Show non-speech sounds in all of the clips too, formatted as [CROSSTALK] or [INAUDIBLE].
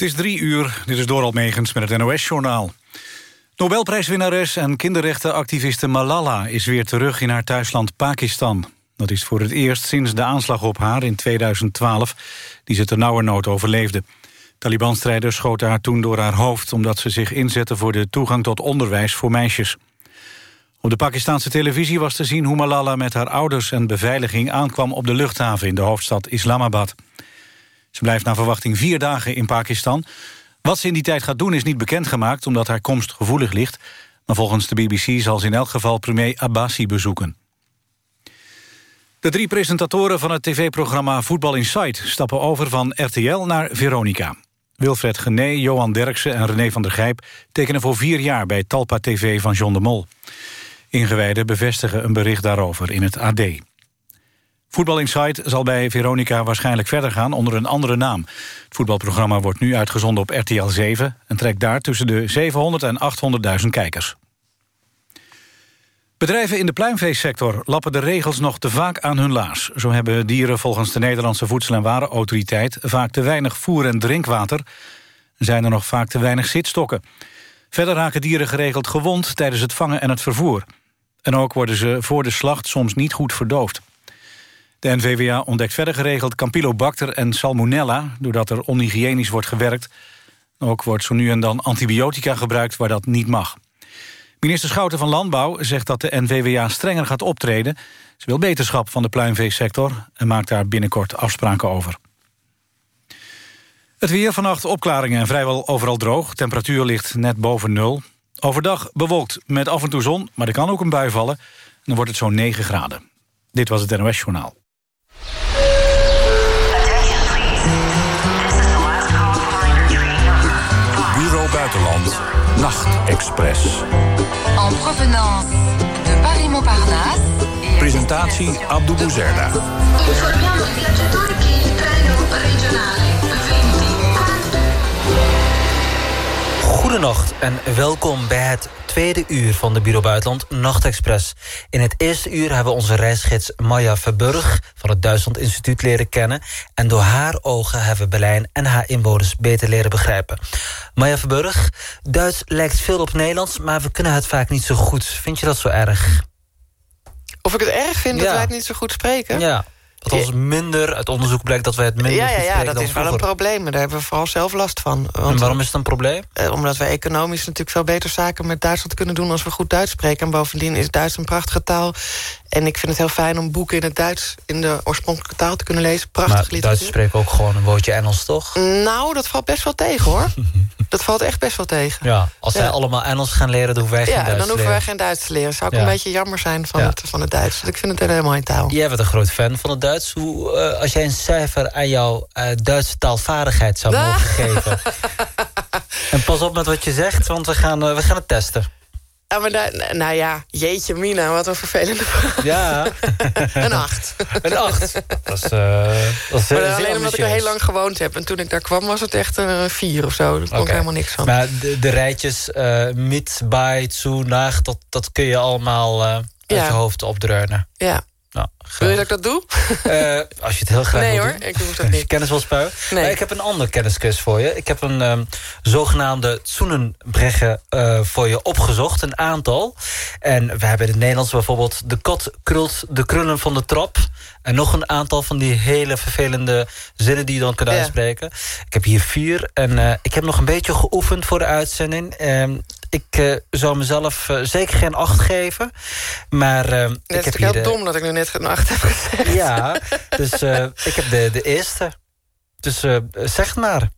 Het is drie uur, dit is Doral Megens met het NOS-journaal. Nobelprijswinnares en kinderrechtenactiviste Malala is weer terug in haar thuisland Pakistan. Dat is voor het eerst sinds de aanslag op haar in 2012, die ze ternauwernood overleefde. Taliban-strijders schoten haar toen door haar hoofd... omdat ze zich inzetten voor de toegang tot onderwijs voor meisjes. Op de Pakistanse televisie was te zien hoe Malala met haar ouders en beveiliging aankwam op de luchthaven in de hoofdstad Islamabad. Ze blijft naar verwachting vier dagen in Pakistan. Wat ze in die tijd gaat doen is niet bekendgemaakt... omdat haar komst gevoelig ligt. Maar volgens de BBC zal ze in elk geval premier Abbasi bezoeken. De drie presentatoren van het tv-programma Voetbal Insight... stappen over van RTL naar Veronica. Wilfred Gené, Johan Derksen en René van der Gijp... tekenen voor vier jaar bij Talpa TV van John de Mol. Ingewijden bevestigen een bericht daarover in het AD. Voetbal Insight zal bij Veronica waarschijnlijk verder gaan onder een andere naam. Het voetbalprogramma wordt nu uitgezonden op RTL 7... en trekt daar tussen de 700 en 800.000 kijkers. Bedrijven in de pluimveesector lappen de regels nog te vaak aan hun laars. Zo hebben dieren volgens de Nederlandse Voedsel- en Warenautoriteit... vaak te weinig voer en drinkwater... zijn er nog vaak te weinig zitstokken. Verder raken dieren geregeld gewond tijdens het vangen en het vervoer. En ook worden ze voor de slacht soms niet goed verdoofd. De NVWA ontdekt verder geregeld Campylobacter en Salmonella... doordat er onhygiënisch wordt gewerkt. Ook wordt zo nu en dan antibiotica gebruikt waar dat niet mag. Minister Schouten van Landbouw zegt dat de NVWA strenger gaat optreden. Ze wil beterschap van de pluimveesector... en maakt daar binnenkort afspraken over. Het weer vannacht opklaringen en vrijwel overal droog. Temperatuur ligt net boven nul. Overdag bewolkt met af en toe zon, maar er kan ook een bui vallen. En dan wordt het zo'n 9 graden. Dit was het NOS Journaal. Buitenland, Nachtexpress. En provenance de Paris-Montparnasse. Presentatie Abdou Bouzerda. Informiamo i viaggiatori che il treno regionale Goedenacht en welkom bij het tweede uur van de Bureau Buitenland Nachtexpress. In het eerste uur hebben we onze reisgids Maya Verburg... van het Duitsland Instituut leren kennen... en door haar ogen hebben we Berlijn en haar inwoners beter leren begrijpen. Maya Verburg, Duits lijkt veel op Nederlands... maar we kunnen het vaak niet zo goed. Vind je dat zo erg? Of ik het erg vind dat wij het niet zo goed spreken? Ja. Althans minder, uit onderzoek blijkt dat wij het minder ja, ja, ja dat is wel een probleem. Daar hebben we vooral zelf last van. En Want, waarom is het een probleem? eh, omdat we economisch natuurlijk veel beter zaken met Duitsland kunnen doen... als we goed Duits spreken. En bovendien is Duits een prachtige taal. En ik vind het heel fijn om boeken in het Duits... in de oorspronkelijke taal te kunnen lezen. Prachtig Maar literatuur. Duitsers spreken ook gewoon een woordje Engels, toch? Nou, dat valt best wel tegen, hoor. [LAUGHS] dat valt echt best wel tegen. Ja, als zij Ja. allemaal Engels gaan leren, dan hoeven wij geen Ja, Duits dan te hoeven wij leren. geen Duits te leren. Zou Ja. een beetje jammer zijn van, Ja. het, van het Duits. Ik vind het een hele mooie taal. Jij bent een groot fan van het Duits. Hoe, eh, als jij een cijfer aan jouw eh, Duitse taalvaardigheid zou [LAUGHS] mogen geven... en pas op met wat je zegt, want we gaan, eh, we gaan het testen. Ah, maar daar- nou ja, jeetje mina, wat een vervelende vraag. Ja, [LAUGHS] Een acht. een acht. Dat is, eh dat is Maar zeer alleen omdat ik er heel lang gewoond heb. En toen ik daar kwam was het echt een vier of zo. Daar kon ik helemaal niks van. Maar de, de rijtjes eh mit, bij, zu, nach... Dat, dat kun je allemaal eh, uit Ja. je hoofd opdreunen. ja. Nou, Wil je dat ik dat doe? Eh, als je het heel graag nee wil hoor, doen. ik hoef dat Als [LAUGHS] je niet. kennis wil spuien. Nee. Maar ik heb een ander kennisquiz voor je. Ik heb een ehm, zogenaamde Zoenenbreggen eh voor je opgezocht. Een aantal. En we hebben in het Nederlands bijvoorbeeld... de kat krult de krullen van de trap. En nog een aantal van die hele vervelende zinnen... die je dan kunt Ja. uitspreken. Ik heb hier vier. En eh, ik heb nog een beetje geoefend voor de uitzending. Ik eh, zou mezelf eh, zeker geen acht geven. Maar Het ik is heb natuurlijk hier heel de- dom dat ik nu net een acht heb gezegd. ja, dus ik heb de, de eerste. Dus zeg het maar.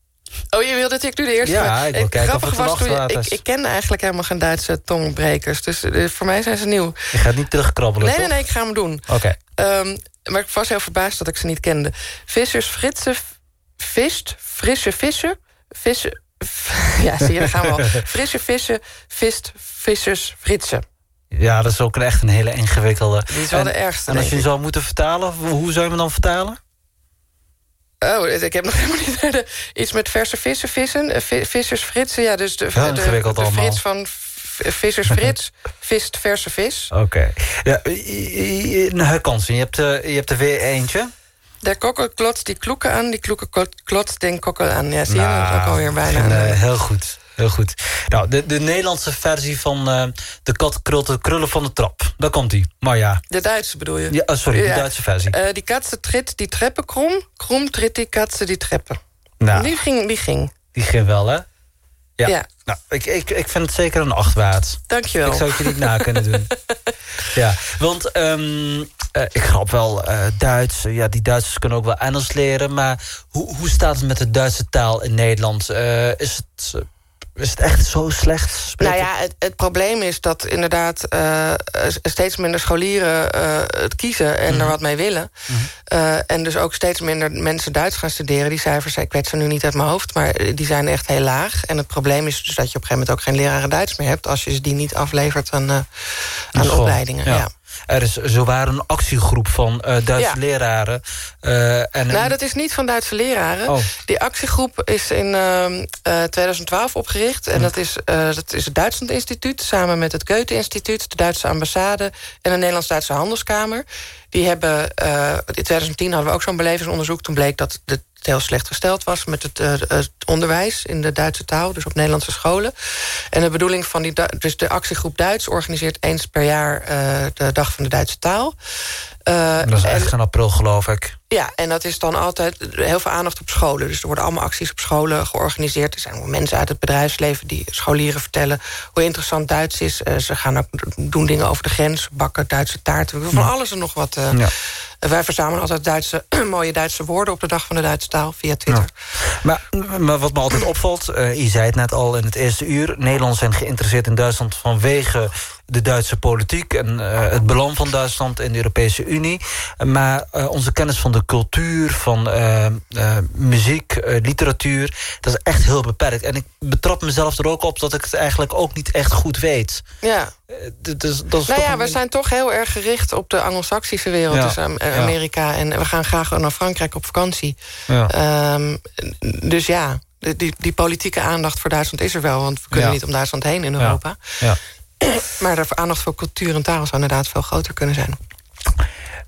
Oh, je wilde dat ik nu de eerste... Ja, ik wil kijken of Grappig het een was ik, is. ik kende eigenlijk helemaal geen Duitse tongbrekers. Dus voor mij zijn ze nieuw. Je gaat niet terugkrabbelen, Nee, nee, toch? nee, ik ga hem doen. Oké. Ehm, maar ik was heel verbaasd dat ik ze niet kende. Vissers, fritsen, vist, frisse vissen, vissen... Ja, zie je, daar gaan we al. Frisse vissen, vist, vissers, fritsen. Ja, dat is ook echt een hele ingewikkelde. Die is wel en, de ergste, En als je hem zou moeten vertalen, hoe zou je hem dan vertalen? Oh, ik heb nog [LAUGHS] helemaal niet naar de... Iets met verse vissen, vissen, eh, vi- vissers, fritsen. Ja, dus de, Heel de, ingewikkeld de frits van v- vissers, [LAUGHS] frits, vist, verse vis. Oké. Ja, i- i- nou, kansen. Je hebt, eh, je hebt er weer eentje. Der kokkel klotst die kloeken aan, die kloeken klotst den kokkel aan. Ja, zie je, Nou, dat is ook alweer bijna... en, een, eh, heel goed, heel goed. Nou, de, de Nederlandse versie van eh, de kat krult de krullen van de trap. Daar komt die. Maar ja, De Duitse bedoel je? ja oh, sorry, de. Duitse versie. Eh, die katse trit die treppen krom. Krom trit die katse die treppen. nou, Die ging, die ging. die ging wel, hè? Ja. Ja. Nou, ik, ik, ik vind het zeker een acht waard. Dankjewel. Ik zou het je niet na kunnen doen. [LAUGHS] ja, want ehm, eh, ik grap wel eh, Duits. Ja, die Duitsers kunnen ook wel Engels leren. Maar hoe, hoe staat het met de Duitse taal in Nederland? Eh, is, het, is het echt zo slecht? Spreekt Nou ja, het, het probleem is dat inderdaad eh, steeds minder scholieren eh, het kiezen en Mhm. er wat mee willen. Eh, en dus ook steeds minder mensen Duits gaan studeren. Die cijfers, ik weet ze nu niet uit mijn hoofd, maar die zijn echt heel laag. En het probleem is dus dat je op een gegeven moment ook geen leraren Duits meer hebt... als je ze die niet aflevert aan, aan opleidingen. Ja. Er is zowaar een actiegroep van eh, Duitse Ja. leraren. eh, en, Nou, dat is niet van Duitse leraren. Oh. Die actiegroep is in ehm, eh, 2012 opgericht. En dat is, dat is het Duitsland Instituut... samen met het Goethe-instituut, de Duitse ambassade... en de Nederlands-Duitse Handelskamer. Die hebben, in 2010 hadden we ook zo'n belevingsonderzoek. Toen bleek dat heel slecht gesteld was met het, eh, het onderwijs in de Duitse taal, dus op Nederlandse scholen. En de bedoeling van die, Du- dus de actiegroep Duits organiseert eens per jaar eh, de Dag van de Duitse Taal. Eh, dat is en- echt in april, geloof ik. ja, en dat is dan altijd heel veel aandacht op scholen. Dus er worden allemaal acties op scholen georganiseerd. Er zijn mensen uit het bedrijfsleven die scholieren vertellen... hoe interessant Duits is. Eh, ze gaan ook doen dingen over de grens, bakken Duitse taarten. Van alles en nog wat. Ja. Wij verzamelen altijd Duitse, [CLEARS THROAT] mooie Duitse woorden... op de Dag van de Duitse Taal via Twitter. Maar, maar wat me altijd opvalt, je zei het net al in het eerste uur... Nederlanders zijn geïnteresseerd in Duitsland vanwege de Duitse politiek... en eh, het belang van Duitsland in de Europese Unie. Maar eh, onze kennis van de cultuur, van eh, muziek, literatuur... dat is echt heel beperkt. En ik betrap mezelf er ook op dat ik het eigenlijk ook niet echt goed weet. Ja. Dus, dat is Nou ja, een- we zijn toch heel erg gericht op de Anglo-Saxische wereld. Ja. Dus Ja. Amerika. En we gaan graag naar Frankrijk op vakantie. Ja. Ehm, dus ja, die, die, politieke aandacht voor Duitsland is er wel. Want we kunnen Ja. niet om Duitsland heen in Ja. Europa. Ja. [COUGHS] Maar de aandacht voor cultuur en taal zou inderdaad veel groter kunnen zijn.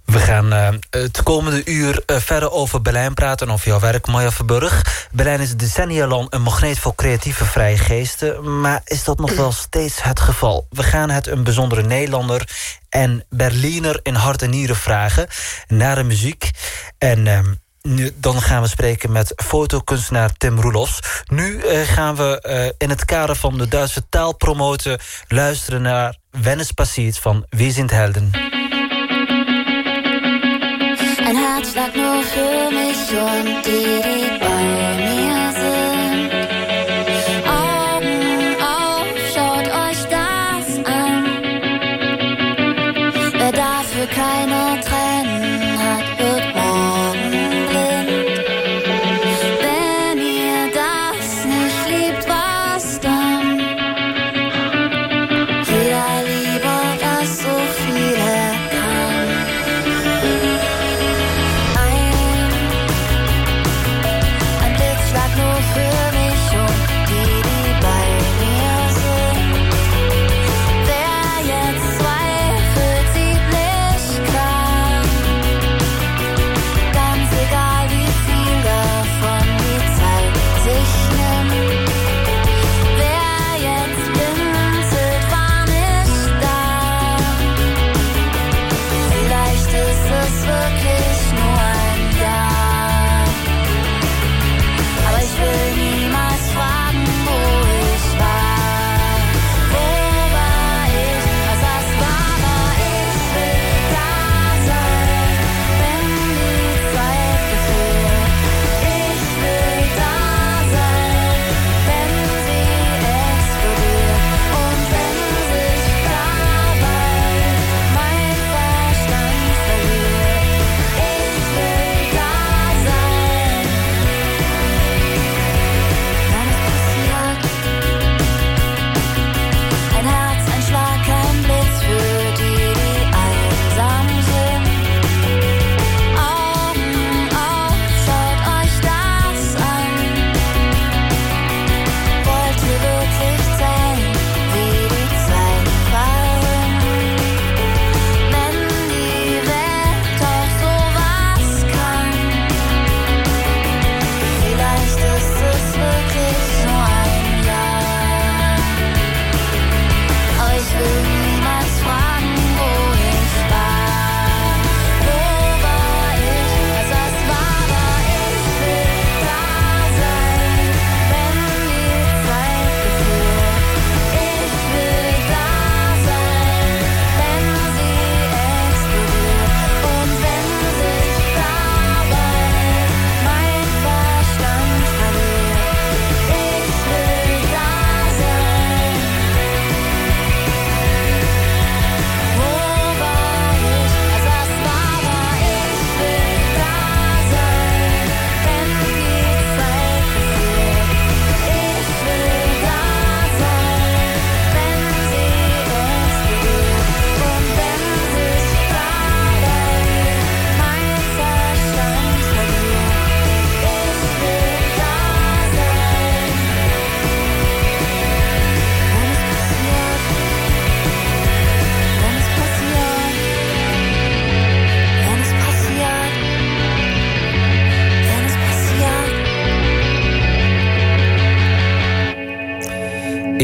We gaan eh, het komende uur eh, verder over Berlijn praten... en over jouw werk, Maya Verburg. Berlijn is decennia lang een magneet voor creatieve vrije geesten... maar is dat nog wel steeds het geval? We gaan het een bijzondere Nederlander en Berliner in hart en nieren vragen... naar de muziek. En... ehm, nu, dan gaan we spreken met fotokunstenaar Tim Roelofs. Nu eh, gaan we eh, in het kader van de Duitse taal promoten... luisteren naar Wennes Passiert van Wie sind Helden.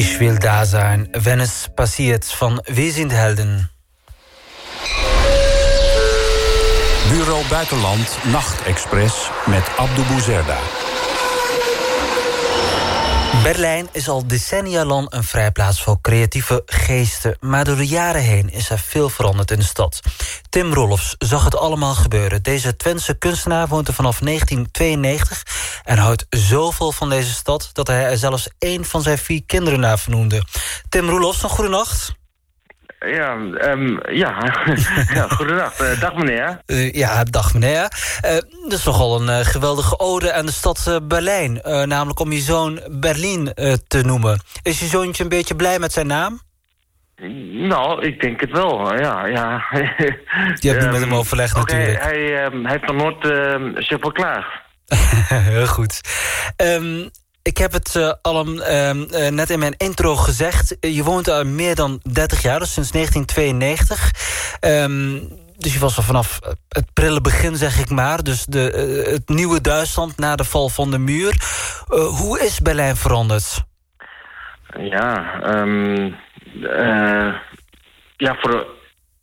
Ich will da sein, wenn es passiert van Wir sind Helden. Bureau Buitenland Nachtexpress met Abdou Bouzerda. Berlijn is al decennia lang een vrijplaats voor creatieve geesten... maar door de jaren heen is er veel veranderd in de stad. Tim Rolfs zag het allemaal gebeuren. Deze Twentse kunstenaar woont er vanaf 1992... en houdt zoveel van deze stad... dat hij er zelfs één van zijn vier kinderen naar vernoemde. Tim Rolfs, een goede nacht. Ja, um, ja. [LAUGHS] ja goedendag. Uh, dag meneer. Uh, ja, dag meneer. Uh, dat is nogal een geweldige ode aan de stad Berlijn. namelijk om je zoon Berlin te noemen. Is je zoontje een beetje blij met zijn naam? Nou, ik denk het wel, ja. ja. [LAUGHS] Je hebt niet met hem overlegd okay, natuurlijk. Hij, um, hij heeft nog nooit zich verklaagd. [LAUGHS] Heel goed. Um, ik heb het uh, al uh, uh, net in mijn intro gezegd. Je woont al meer dan 30 jaar, dus sinds 1992. Um, dus je was er vanaf het prille begin, zeg ik maar. Dus de, uh, het nieuwe Duitsland na de val van de muur. Hoe is Berlijn veranderd? Ja, um, uh, ja voor, de,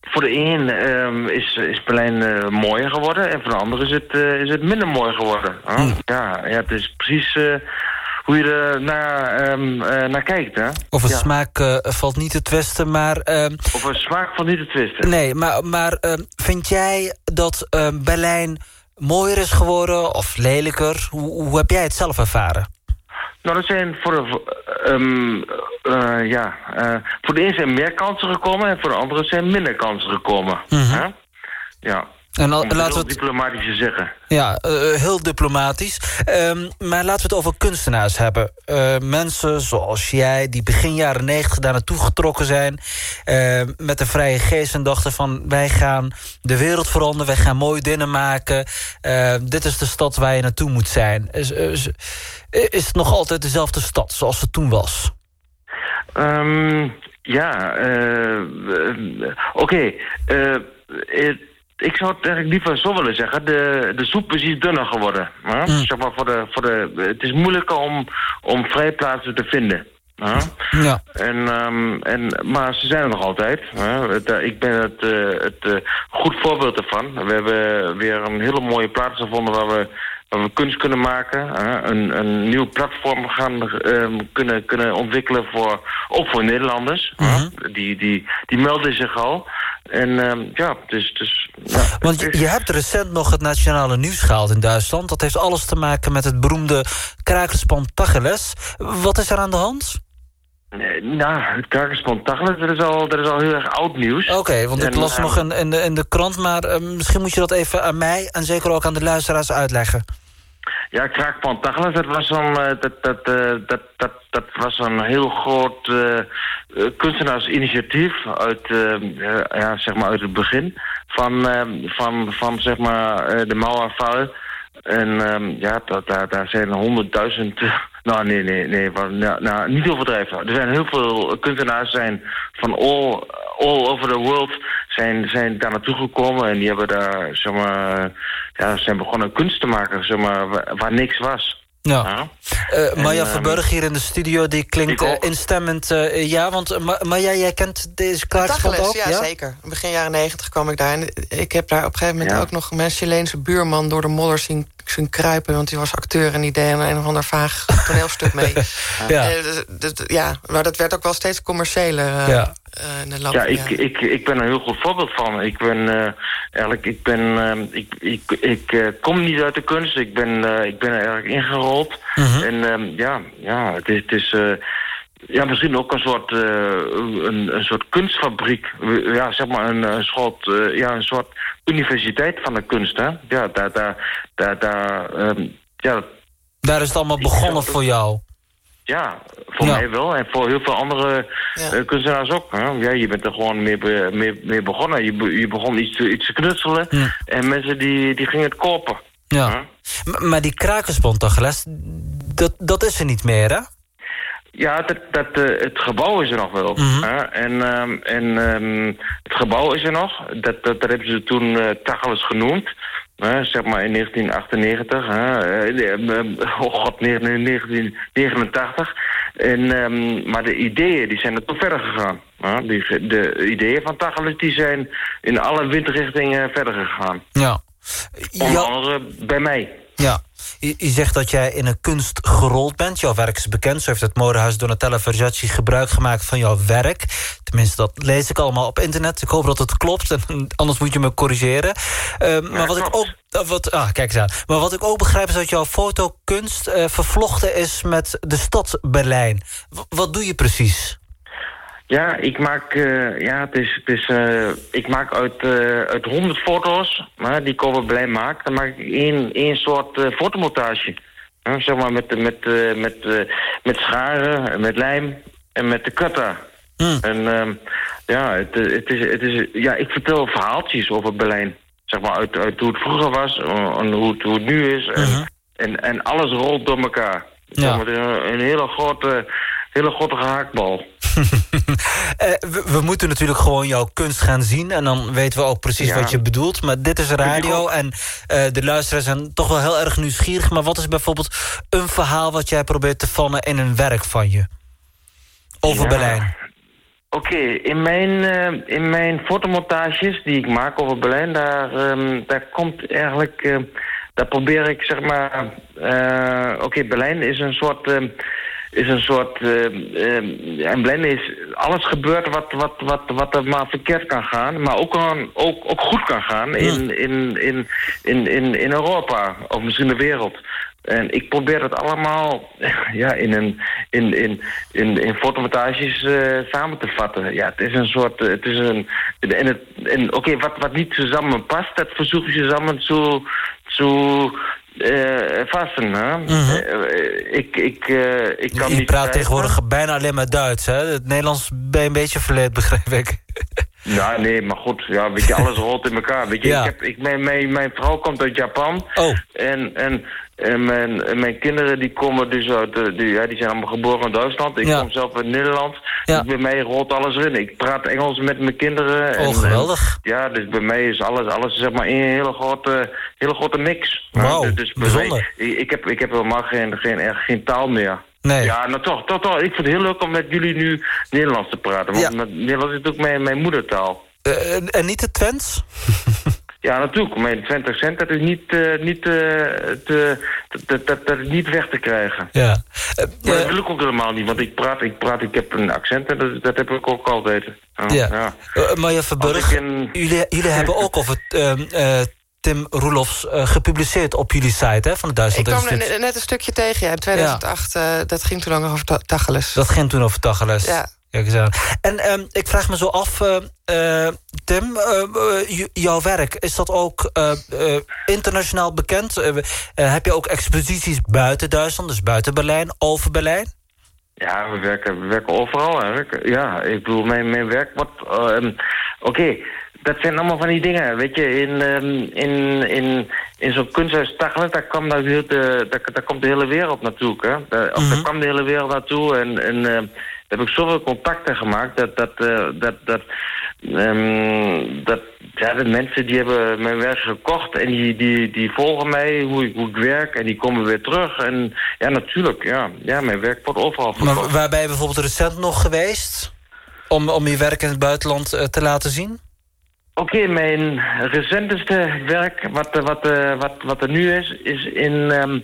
voor de een um, is, is Berlijn mooier geworden... en voor de ander is het, is het minder mooi geworden. Huh? Mm. Ja, ja, het is precies hoe je er naar, um, naar kijkt. Hè? Over ja. smaak uh, valt niet te twisten, maar... Uh, Over smaak valt niet te twisten. Nee, maar, maar uh, vind jij dat Berlijn mooier is geworden of lelijker? Hoe, hoe heb jij het zelf ervaren? Nou, er zijn voor de, um, ja, voor de ene zijn meer kansen gekomen... en voor de andere zijn minder kansen gekomen. Mhm. -hmm. Hè? Ja. En al, laten we het, diplomatisch te zeggen. ja, uh, heel diplomatisch. Um, maar laten we het over kunstenaars hebben. Uh, mensen zoals jij, die begin jaren negentig daar naartoe getrokken zijn... Uh, met een vrije geest en dachten van... wij gaan de wereld veranderen, wij gaan mooie dingen maken. dit is de stad waar je naartoe moet zijn. Is, is, is het nog altijd dezelfde stad zoals het toen was? Um, ja, oké. Okay ik zou het eigenlijk liever zo willen zeggen. De, de soep is iets dunner geworden. Hè? Mm. Zeg maar voor de, voor de, het is moeilijker om, om vrijplaatsen te vinden. Hè? Ja. En, um, en, maar ze zijn er nog altijd. Hè? Het, uh, ik ben het, uh, het uh, goed voorbeeld ervan. We hebben weer een hele mooie plaats gevonden waar we, waar we kunst kunnen maken. Een, een nieuw platform gaan um, kunnen, kunnen ontwikkelen voor, ook voor Nederlanders. -hmm. die, die, die melden zich al. En uh, ja, dus... dus ja, Want je, je, hebt recent nog het nationale nieuws gehaald in Duitsland. Dat heeft alles te maken met het beroemde krakerspan Tacheles. Wat is er aan de hand? Nee, nou, het krakerspan Tacheles, dat is al, dat is al heel erg oud nieuws. Oké, okay, want ik en, las uh, nog in, in, de, in de krant... maar uh, misschien moet je dat even aan mij en zeker ook aan de luisteraars uitleggen. Ja, Kraakpan Tacheles, dat was een, dat, dat, dat, dat, dat was een heel groot uh, kunstenaarsinitiatief uit, ja, zeg maar uit het begin van, van, van zeg maar, de Mauerfall. En um, ja, dat, daar, daar zijn honderdduizend... Nou, nee, nee, nee. Nou, nou, niet overdrijven. Er zijn heel veel kunstenaars zijn van all, all over the world zijn, zijn daar naartoe gekomen. En die hebben daar, zeg maar... Ja, zijn begonnen kunst te maken, zeg maar, waar, waar niks was. Ja. ja. Uh, Maya en, Verburg hier in de studio, die klinkt uh, instemmend. Uh, ja, want Ma Maya, jij kent deze kraakspot ook? Ja, ja, zeker. Begin jaren negentig kwam ik daar. En ik heb daar op een gegeven moment ja. ook nog mijn Chileense buurman... door de modder zien, zien kruipen, want die was acteur... en die deed een, een of ander vaag [LAUGHS] toneelstuk mee. ja. Dus, ja, maar dat werd ook wel steeds commerciëler. ja. Uh, ja, ik, ik, ik ben een heel goed voorbeeld van. Ik ben uh, eigenlijk, ik ben, uh, ik, ik, ik uh, kom niet uit de kunst. Ik ben, ik ben er eigenlijk ingerold. -hmm. En ja, ja, het is, het is ja, misschien ook een soort, een, een soort kunstfabriek. Ja, zeg maar een, een soort, ja, een soort universiteit van de kunst. Hè? Ja, daar, daar, daar, daar, um, ja. Daar is het allemaal begonnen voor jou. Ja, voor ja. mij wel. En voor heel veel andere ja. uh, kunstenaars ook. Hè? Ja, je bent er gewoon mee, be mee, mee begonnen. Je, je begon iets, iets te knutselen. Ja. En mensen die, die gingen het kopen. Ja. Maar die krakerspontageles, dat, dat is er niet meer, hè? Ja, dat, dat, uh, het gebouw is er nog wel. Mm -hmm. hè? En, um, en um, het gebouw is er nog. Dat, dat, dat hebben ze toen uh, genoemd. Uh, zeg maar in 1998, uh, oh god, 1989. En, ehm, maar de ideeën die zijn er toch verder gegaan. Die, de ideeën van Tacheles die zijn in alle windrichtingen verder gegaan. Ja. Onder andere bij mij. Ja. Je, je zegt dat jij in een kunst gerold bent. Jouw werk is bekend. Zo heeft het modehuis Donatella Versace gebruik gemaakt van jouw werk. Tenminste, dat lees ik allemaal op internet. Ik hoop dat het klopt. [LAUGHS] En anders moet je me corrigeren. Eh, maar wat ik ook... uh, Wat, ah, kijk eens aan. Maar wat ik ook begrijp is dat jouw fotokunst eh, vervlochten is met de stad Berlijn. W- wat doe je precies? Ja, ik maak, eh, ja, het is, het is, eh, ik maak uit, eh, uit 100 foto's hè, die ik over Berlijn maak, dan maak ik één, één soort fotomontage. Zeg maar met, met, met, eh, met scharen, en met lijm en met de cutter. En ehm, ja, het, het is, het is, ja, ik vertel verhaaltjes over Berlijn. Zeg maar uit, uit hoe het vroeger was en hoe het, hoe het nu is. En, en, en alles rolt door elkaar. Zeg Ja. maar, een, een hele grote, hele grote gehaktbal. [LAUGHS] Eh, we, we moeten natuurlijk gewoon jouw kunst gaan zien... en dan weten we ook precies Ja. wat je bedoelt. Maar dit is radio en eh, de luisteraars zijn toch wel heel erg nieuwsgierig. Maar wat is bijvoorbeeld een verhaal wat jij probeert te vannen in een werk van je? Over Ja. Berlijn. Oké, in, mijn, eh, in mijn fotomontages die ik maak over Berlijn, daar, ehm, daar komt eigenlijk, eh, daar probeer ik zeg maar, eh, oké, Berlijn is een soort, ehm, is een soort, ehm, ehm, en Berlijn is alles gebeurt wat, wat, wat, wat er maar verkeerd kan gaan, maar ook, gewoon- ook, ook goed kan gaan in, in, in, in, in, in Europa, of misschien de wereld. En ik probeer het allemaal [LAUGHS] ja, in, een, in, in, in, in fotomontages eh, samen te vatten. Ja, het is een soort... eh, Het is een, en het, en, Oké, wat, wat niet samen past, dat verzoek je samen zo, zo eh, vasten. Hè? Eh, ik, ik, eh, ik kan je niet praat tegenwoordig bijna alleen maar Duits, hè? Het Nederlands ben je een beetje verleerd, begrijp ik. Ja, nee, maar goed. Ja, weet je, alles rolt in elkaar. Weet je, Ja. ik heb, ik, mijn, mijn, mijn vrouw komt uit Japan. Oh. En, en, en, mijn, en mijn kinderen die komen dus uit... Die, ja, die zijn allemaal geboren in Duitsland. Ik Ja. kom zelf uit Nederland. Ja. Dus bij mij rolt alles erin. Ik praat Engels met mijn kinderen. en- Oh, geweldig. en- ja, dus bij mij is alles, alles zeg maar één hele grote, hele grote mix. Wauw, dus bij bijzonder. mij- ik, ik, heb, ik heb helemaal geen, geen, echt geen taal meer. Nee. Ja, nou toch, toch, toch. Ik vind het heel leuk om met jullie nu Nederlands te praten. Want Ja. Nederlands is ook mijn, mijn moedertaal. Eh, en- niet de Twents? [LAUGHS] Ja, natuurlijk. Mijn 20 cent, dat is niet, eh, niet, eh, te, dat, dat, dat is niet weg te krijgen. Ja. Maar dat ik ook helemaal niet, want ik praat, ik praat, ik heb een accent en dat, dat heb ik ook altijd. Ja. Ja. Eh, Marja Verburg, jullie, jullie hebben ook over Tim Roelofs eh, gepubliceerd op jullie site hè, van het Ik Duitsland kwam Instituut. net net een stukje tegen, ja, in 2008. eh, dat ging toen lang over Ta- Tacheles. Dat ging toen over Tacheles. Ja. En ehm, ik vraag me zo af, eh, Tim, jouw werk, is dat ook eh, eh, internationaal bekend? Heb je ook exposities buiten Duitsland, dus buiten Berlijn, over Berlijn? Ja, we werken, we werken overal eigenlijk. Ja, ik bedoel, mijn, mijn werk wordt... ehm, Oké, dat zijn allemaal van die dingen. Weet je, in, ehm, in, in, in zo'n kunsthuis Tachelen, daar, kwam daar, heel de, daar, daar komt de hele wereld naartoe. Hè? Daar, of daar kwam de hele wereld naartoe. En, en ehm, daar heb ik zoveel contacten gemaakt dat... dat, eh, dat, dat ehm, dat ja, de mensen die hebben mijn werk gekocht en die, die, die volgen mij, hoe ik, hoe ik werk en die komen weer terug. En ja, natuurlijk, ja, ja mijn werk wordt overal verkocht. Maar waar ben je bijvoorbeeld recent nog geweest? Om, om je werk in het buitenland eh, te laten zien? Oké, mijn recenteste werk, wat, wat, eh, wat, wat er nu is, is in... ehm,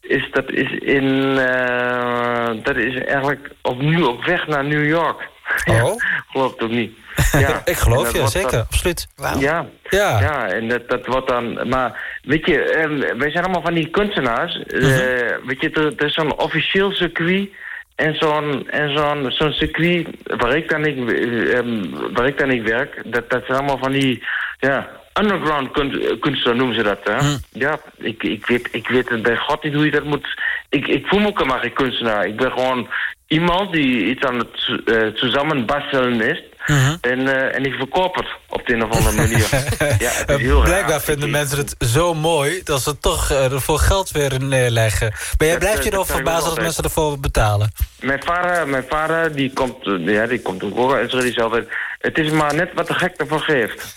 is, dat is in... eh, dat is eigenlijk opnieuw op weg naar New York. [LAUGHS] Oh? geloof het ook niet. [LAUGHS] Ja, ik geloof je, zeker, dan- absoluut. Ja, Ja. ja, en dat, dat wordt dan... Maar weet je, ehm, wij zijn allemaal van die kunstenaars. Mhm. Eh, weet je, er, er is zo'n officieel circuit... En zo'n en zo'n zo'n circuit waar ik dan niet, eh, ehm, waar ik dan niet werk... Dat, dat zijn allemaal van die... Ja, underground kun, kunstenaar noemen ze dat, hè? Mhm. Ja, ik, ik, weet, ik weet bij God niet hoe je dat moet... Ik, ik voel me ook helemaal geen kunstenaar. Ik ben gewoon iemand die iets aan het uh, samenbastelen is... Mhm. En, eh, en ik verkoop het op de een of andere manier. [LAUGHS] ja, het is heel raar. Blijkbaar vinden Ik- mensen het zo mooi... dat ze toch eh, er voor geld weer neerleggen. Maar jij blijft eh, je erover verbazen dat mensen ervoor betalen. Mijn vader, mijn vader die komt, ja, die komt ook uit Israël zelf. uit. Het is maar net wat de gek ervan geeft.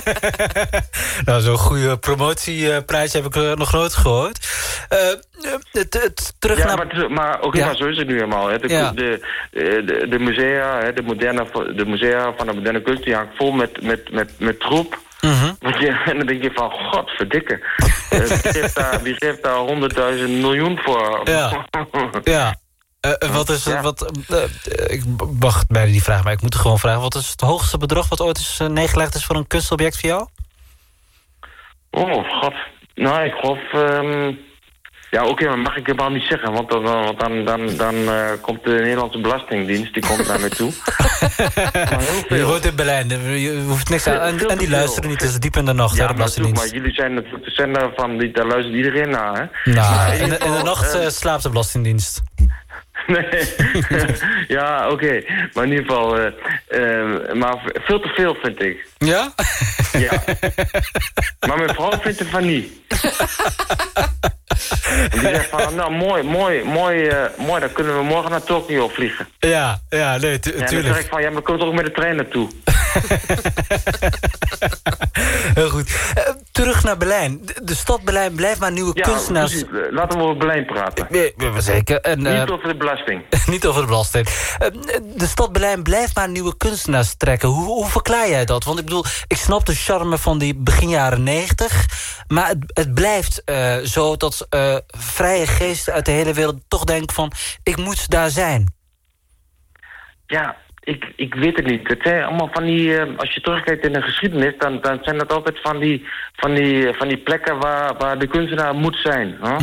[LAUGHS] nou, zo'n goede promotieprijs heb ik eh, nog nooit gehoord. Eh, het, het, terug ja, naar... maar, oké, Ja. maar zo is het nu helemaal. Hè. De, Ja. de, de, de musea, hè, de, moderne, de musea van de moderne kunst, die hangt vol met, met, met, met troep. Mhm. Je, [LAUGHS] en dan denk je van, godverdikke. Eh, wie, geeft daar, wie geeft daar honderdduizend miljoen voor? Ja. [LAUGHS] Ja. Eh, eh, wat is, Ja. wat, eh, ik mag bijna die vraag, maar ik moet gewoon vragen. Wat is het hoogste bedrag wat ooit is neergelegd is voor een kunstobject voor jou? Oh, god. Nou, ik geloof... ehm, ja, oké, maar mag ik helemaal niet zeggen. Want dan, dan, dan, dan komt de Nederlandse Belastingdienst, die komt naar mij toe. [LAUGHS] Je woont in Berlijn, je hoeft niks aan. En, die luisteren niet, het is diep in de nacht, hè, de Ja, maar, natuurlijk, Belastingdienst. maar jullie zijn natuurlijk de zender van... Die, daar luistert iedereen naar, hè? Nou, in de, in de nacht eh, eh, slaapt de Belastingdienst. [LAUGHS] Nee. [LAUGHS] ja, oké. Maar in ieder geval... eh, eh, maar veel te veel, vind ik. Ja? Ja. maar mijn vrouw vindt het van niet. [LAUGHS] Die zegt van, nou mooi, mooi, mooi, eh, mooi, dan kunnen we morgen naar Tokio vliegen. Ja, ja, nee, tu- Ja, en dan tuurlijk. zeg ik van, ja, maar we kunnen toch ook met de trein naartoe? [LAUGHS] Heel goed. Eh, terug naar Berlijn. De, de stad Berlijn blijft maar nieuwe Ja, kunstenaars... precies. Eh, Laten we over Berlijn praten. Ja, zeker. En, eh, Niet over de belasting. [LAUGHS] niet over de belasting. Eh, de stad Berlijn blijft maar nieuwe kunstenaars trekken. Hoe, hoe verklaar jij dat? Want ik bedoel, ik snap de charme van die begin jaren negentig... maar het, het blijft eh, zo dat eh, vrije geesten uit de hele wereld toch denken van... ik moet daar zijn. Ja, ik, ik weet het niet. Het zijn allemaal van die, eh, als je terugkijkt in de geschiedenis, dan, dan zijn dat altijd van die, van die, van die plekken waar, waar de kunstenaar moet zijn. Hè?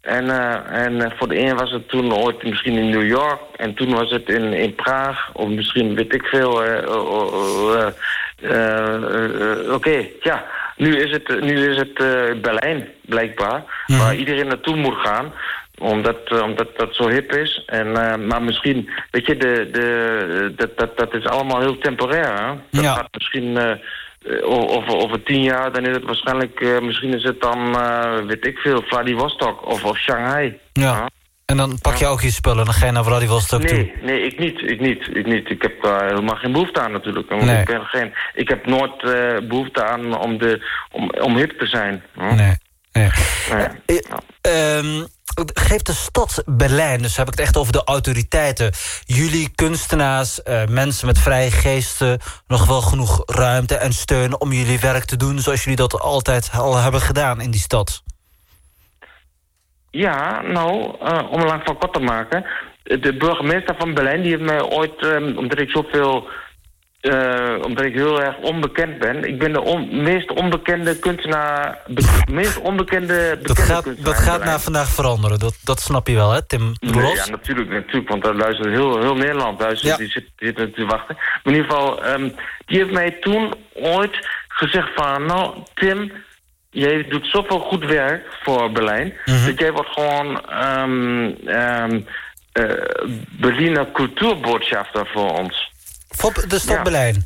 En, eh, en eh, voor de een was het toen ooit misschien in New York, en toen was het in, in Praag, of misschien weet ik veel. Oké, ja. Nu is het, nu is het Berlijn, blijkbaar, waar iedereen naartoe moet gaan omdat, eh, omdat dat zo hip is. En, eh, maar misschien, weet je, de, de, dat, dat, dat is allemaal heel temporair. Hè? Dat Ja. gaat misschien eh, over, over tien jaar, dan is het waarschijnlijk, misschien is het dan, eh, weet ik veel, Vladivostok of, of Shanghai. Ja. En dan pak je ook je spullen en dan ga je naar Vladivostok toe. Nee, nee, ik niet, ik niet, ik niet. Ik heb daar helemaal geen behoefte aan natuurlijk. Want Nee. ik, ben geen, ik heb nooit eh, behoefte aan om, de, om, om hip te zijn. Nee. nee. Nee. Eh, ehm, geeft de stad Berlijn, dus heb ik het echt over de autoriteiten... jullie kunstenaars, eh, mensen met vrije geesten... nog wel genoeg ruimte en steun om jullie werk te doen... zoals jullie dat altijd al hebben gedaan in die stad? Ja, nou, eh, om lang van kort te maken. De burgemeester van Berlijn die heeft mij ooit, eh, omdat ik zoveel, eh, omdat ik heel erg onbekend ben. Ik ben de on- meest onbekende kunstenaar, be- meest onbekende bekende Dat gaat, dat gaat na vandaag veranderen, dat, dat snap je wel, hè, Tim Nee, ja, natuurlijk, natuurlijk, want daar luistert heel, heel Nederland luistert, Ja. die zit, die zit er te wachten. Maar in ieder geval, ehm, die heeft mij toen ooit gezegd van, nou Tim, jij doet zoveel goed werk voor Berlijn, Mhm. dat jij wordt gewoon ehm eh, Berliner cultuurbotschafter voor ons. Voor de stad Ja. Berlijn.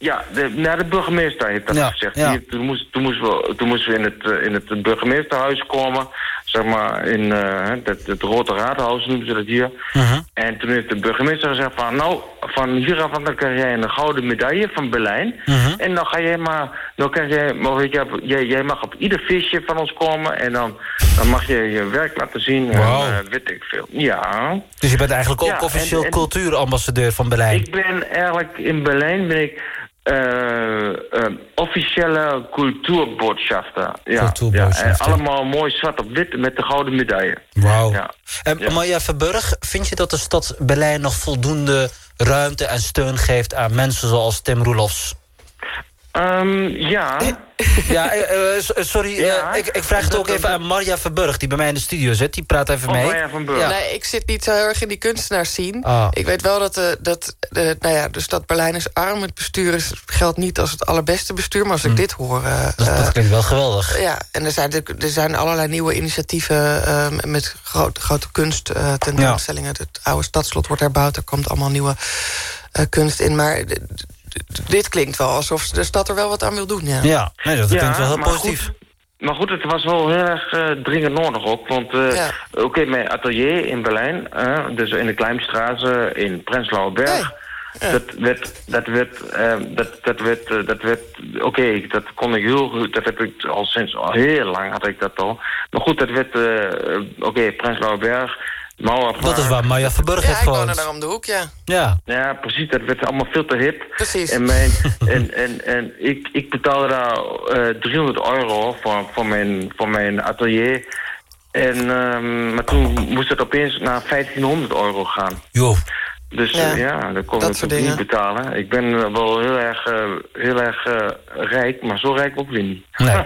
Ja, de, nou, de burgemeester heeft dat Ja, gezegd. ja. Toen, moest, toen, moesten we, toen moesten we in het, eh, in het burgemeesterhuis komen. Zeg maar in eh, het, het Rode Raadhuis noemen ze dat hier. Mhm. En toen heeft de burgemeester gezegd van... nou, van hieraf dan krijg jij een gouden medaille van Berlijn. Mhm. En dan ga jij maar... Dan krijg jij, maar weet je, jij, jij mag op ieder feestje van ons komen... en dan, dan mag je je werk laten zien. En, eh, weet ik veel. Ja. Dus je bent eigenlijk ook Ja, officieel en- en- cultuurambassadeur van Berlijn. Ik ben eigenlijk in Berlijn ben ik eh, eh, officiële cultuurbotschafter. Ja. Ja, en allemaal mooi zwart op wit met de gouden medaille. Wauw. Ja. En Ja. Maya Verburg, vind je dat de stad Berlijn nog voldoende ruimte en steun geeft aan mensen zoals Tim Roelofs? Ehm, ja. [LAUGHS] Ja, eh, eh, so- sorry, Ja, eh, ik, ik vraag het ook even aan Marja Verburg, die bij mij in de studio zit. Die praat even Oh, mee. Marja van Burg. Ja. Nee, ik zit niet zo heel erg in die kunstenaars zien. Ah. Ik weet wel dat, de, dat de, nou ja, de stad Berlijn is arm. Het bestuur is, geldt niet als het allerbeste bestuur. Maar als ik dit hoor... eh. Dat, dat eh, klinkt wel geweldig. ja, en er zijn, er zijn allerlei nieuwe initiatieven eh, met grote, grote kunst eh, tentoonstellingen. Het oude stadslot wordt herbouwd. Er komt allemaal nieuwe eh, kunst in. Maar dit klinkt wel alsof de stad er wel wat aan wil doen. Ja. Ja, nee, dat Ja, klinkt wel heel positief. goed, maar goed, het was wel heel erg eh, dringend nodig ook. Want eh, Ja. oké, mijn atelier in Berlijn, eh, dus in de Kleimstraße, in Prenzlauer Berg... Dat werd, dat werd, ehm, dat, dat werd, dat werd, oké, dat kon ik heel goed, dat heb ik al sinds al heel lang had ik dat al. Maar goed, dat werd, eh, oké, Prins Berg, Dat is waar Maya Verburg Ja, heeft ik woonde gewoond. daar om de hoek, ja. Ja. Ja, precies, dat werd allemaal veel te hip. Precies. En, mijn, [LAUGHS] en, en, en ik, ik betaalde daar eh 300 euro voor, voor, mijn, voor mijn atelier. En, ehm, maar toen moest het opeens naar 1500 euro gaan. Joh. Dus Ja, ja, ja dat kon dat ik niet dingen. betalen. Ik ben eh, wel heel erg, eh, heel erg eh, rijk, maar zo rijk ook weer niet. Nee. [LAUGHS]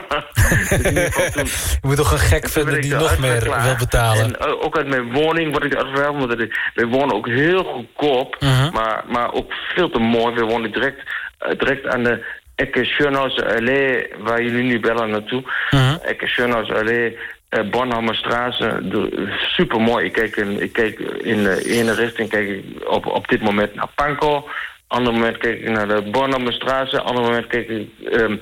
Dus Je moet toch een gek vinden die nog meer wil betalen. En eh, ook uit mijn woning word ik omdat ik- wij wonen ook heel goedkoop, Mhm. maar, maar ook veel te mooi. We wonen direct, eh, direct aan de Ecke Schönhauser Allee, waar jullie nu bellen naartoe. Mhm. Ecke Schönhauser Allee, uh, Bonhammerstraße, super mooi. Ik kijk in, ik kijk in de ene richting kijk ik op, op dit moment naar Pankow. Ander moment kijk ik naar de Bonhammerstraße. Ander moment kijk ik ehm,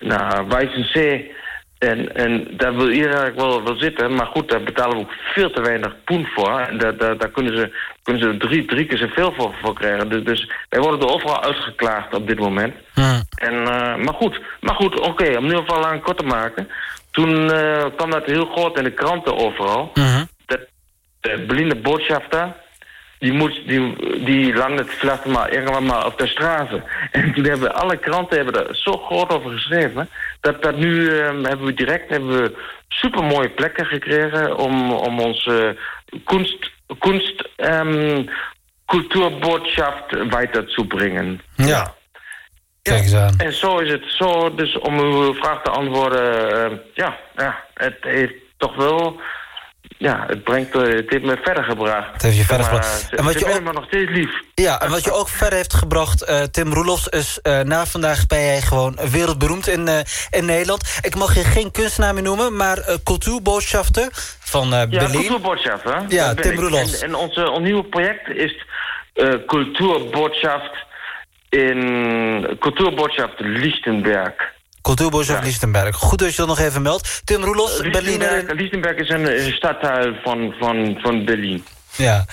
naar Weissensee. En, en daar wil iedereen eigenlijk wel, wel zitten. Maar goed, daar betalen we ook veel te weinig poen voor. En daar, daar, daar kunnen ze, kunnen ze drie, drie keer zoveel voor, voor krijgen. Dus, dus wij worden er overal uitgeklaagd op dit moment. En, eh, maar goed, maar goed oké, om nu geval lang kort te maken. Toen eh, kwam dat heel groot in de kranten overal. Mhm. Dat de Berliner Botschafter, die, moet, die, die landet maar irgendwann maar op de straten. [LAUGHS] En toen hebben alle kranten hebben er zo groot over geschreven... dat, dat nu eh, hebben we direct hebben we supermooie plekken gekregen... om, om onze kunst, kunst ehm, cultuurbotschaft weiter te brengen. Ja. Kijk eens aan. En zo is het. Zo, dus om uw vraag te antwoorden, eh, ja, ja, het heeft toch wel, ja, het brengt, eh, het heeft me verder gebracht. Het heeft je verder gebracht. Ze, En wat je ook- me nog steeds lief. Ja, en wat je ook verder heeft gebracht, eh, Tim Roelofs... is eh, na vandaag ben jij gewoon wereldberoemd in, eh, in Nederland. Ik mag je geen kunstenaar meer noemen, maar cultuurbotschafter van Ja, Berlin. Ja, Dat ben Tim. Roelofs. En, en onze ons nieuwe project is uh, in cultuurbotschaft Lichtenberg. Cultuurbotschaft Ja. Lichtenberg. Goed dat je dat nog even meldt. Tim Roelofs, Berliner... Lichtenberg, is een, stadhuis van, van, van Berlin. Ja,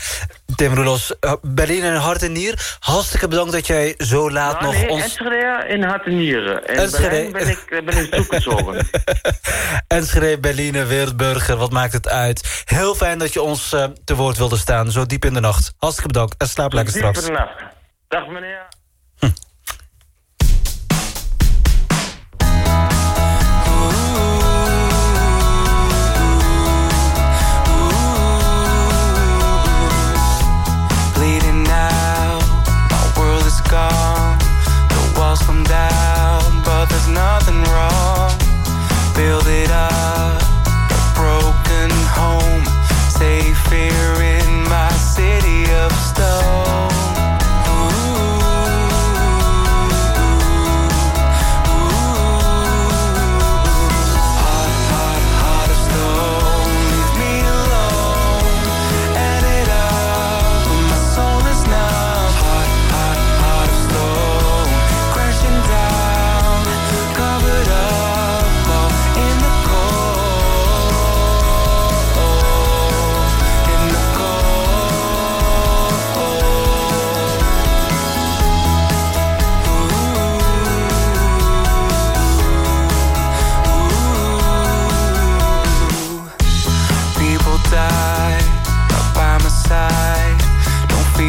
Tim Roelofs, uh, Berlin en hart en nier. Hartstikke bedankt dat jij zo laat Nou, nog nee, ons... Enschede in hart en nieren. En Enschede. Berlijn ben ik, eh, ben ik. [LAUGHS] Enschede, Berliner, Wereldburger, wat maakt het uit? Heel fijn dat je ons uh, te woord wilde staan, zo diep in de nacht. Hartstikke bedankt en slaap lekker Diep straks. voor de nacht. Dag meneer. There's nothing wrong. Build it up,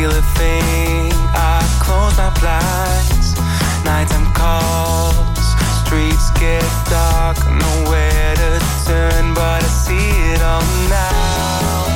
feel a thing. I close my blinds. Nighttime calls. Streets get dark. Nowhere to turn, but I see it all now.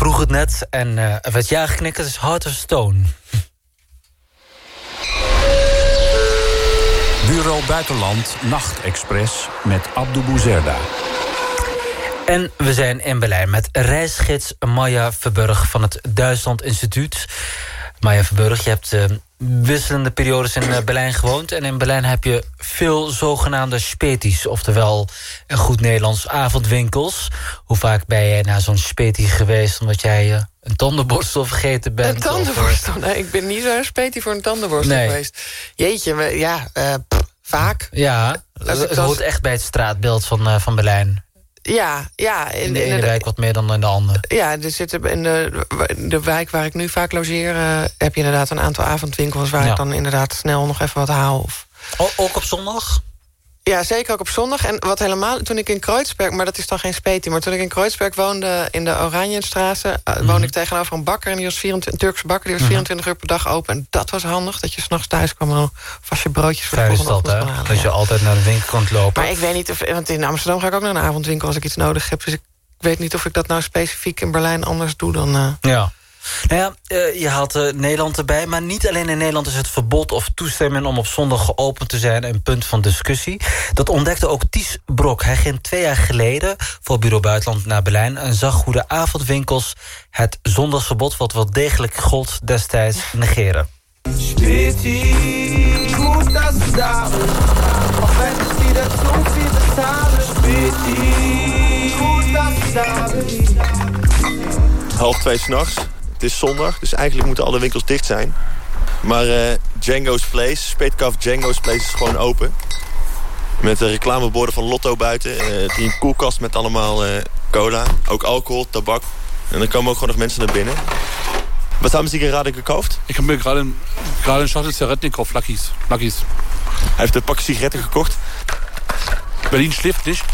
Vroeg het net en uh, er werd ja geknikt. Het is Heart of Stone. [LAUGHS] Bureau Buitenland Nachtexpress met Abdou Bouzerda. En we zijn in Berlijn met reisgids Maya Verburg van het Duitsland Instituut. Maya Verburg, je hebt uh, wisselende periodes in uh, Berlijn gewoond... en in Berlijn heb je veel zogenaamde speties... oftewel een goed Nederlands avondwinkels. Hoe vaak ben jij naar zo'n spetie geweest... omdat jij uh, een tandenborstel vergeten bent? Een tandenborstel? Nee, ik ben niet zo'n spetie voor een tandenborstel Nee. geweest. Jeetje, maar ja, eh, pff, vaak. Ja, als- hoort echt bij het straatbeeld van, eh, van Berlijn. Ja, ja. In de ene wijk wat meer dan in de andere. Ja, er zitten in de, de wijk waar ik nu vaak logeer... eh, heb je inderdaad een aantal avondwinkels... waar Ja. ik dan inderdaad snel nog even wat haal. Of... O- ook op zondag? Ja, zeker ook op zondag. En wat helemaal, toen ik in Kreuzberg... maar dat is dan geen speti... maar toen ik in Kreuzberg woonde in de Oranjenstraße... eh, woonde ik tegenover een bakker, en die was 24, een Turkse bakker... die was 24 uur per dag open. En dat was handig, dat je s'nachts thuis kwam... en vast je broodjes voor de Fijn is volgende dat, kon halen. Dat je altijd naar de winkel kunt lopen. Maar ik weet niet of... want in Amsterdam ga ik ook naar een avondwinkel... als ik iets nodig heb. Dus ik weet niet of ik dat nou specifiek in Berlijn anders doe dan... eh, Ja. Nou ja, eh, je haalt eh, Nederland erbij, maar niet alleen in Nederland is het verbod of toestemming om op zondag geopend te zijn een punt van discussie. Dat ontdekte ook Ties Brok. Hij ging twee jaar geleden voor Bureau Buitenland naar Berlijn en zag hoe de avondwinkels het zondagsverbod, wat wel degelijk gold destijds, negeren. Half twee s'nachts. Het is zondag, dus eigenlijk moeten alle winkels dicht zijn. Maar eh, Django's Place, Speetkaf Django's Place is gewoon open. Met de reclameborden van Lotto buiten. eh die een koelkast met allemaal eh, cola. Ook alcohol, tabak. En dan komen ook gewoon nog mensen naar binnen. Wat hebben ze hier gerade gekauft? Ich habe mir gerade gerade eine Schachtel Zigaretten gekauft, Lucky's. Lucky's. Hij heeft een pakje sigaretten gekocht. Berlin schläft nicht.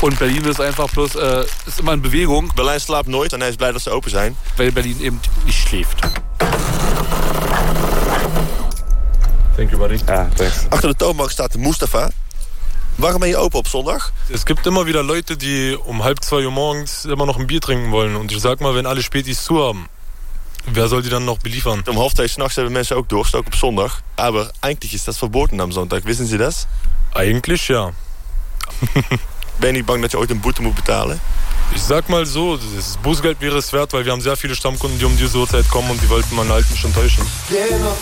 Und Berlin ist einfach bloß, äh, ist immer in Bewegung. Berlijn slaapt nooit en hij is blij dat ze open zijn. Weil Berlin eben nicht schläft. Thank you, buddy. Ja, thanks. Achter de toonbank staat Mustafa. Waarom ben je open op zondag? Es gibt immer wieder Leute, die um halb zwei Uhr morgens immer noch ein Bier trinken wollen. Und ich sag mal, wenn alle Spätis zu haben, wer soll die dann noch beliefern? Om half twee s'nachts hebben mensen ook doorgestoken op zondag. Aber eigentlich ist das verboten am Sonntag. Wissen Sie das? Eigentlich ja. [LAUGHS] Ben je niet bang dat je ooit een boete moet betalen? Ich sag mal so, das Bußgeld wäre es wert, weil wir haben sehr viele Stammkunden, die um diese Uhrzeit kommen und die wollten meinen Alten schon täuschen. Geh noch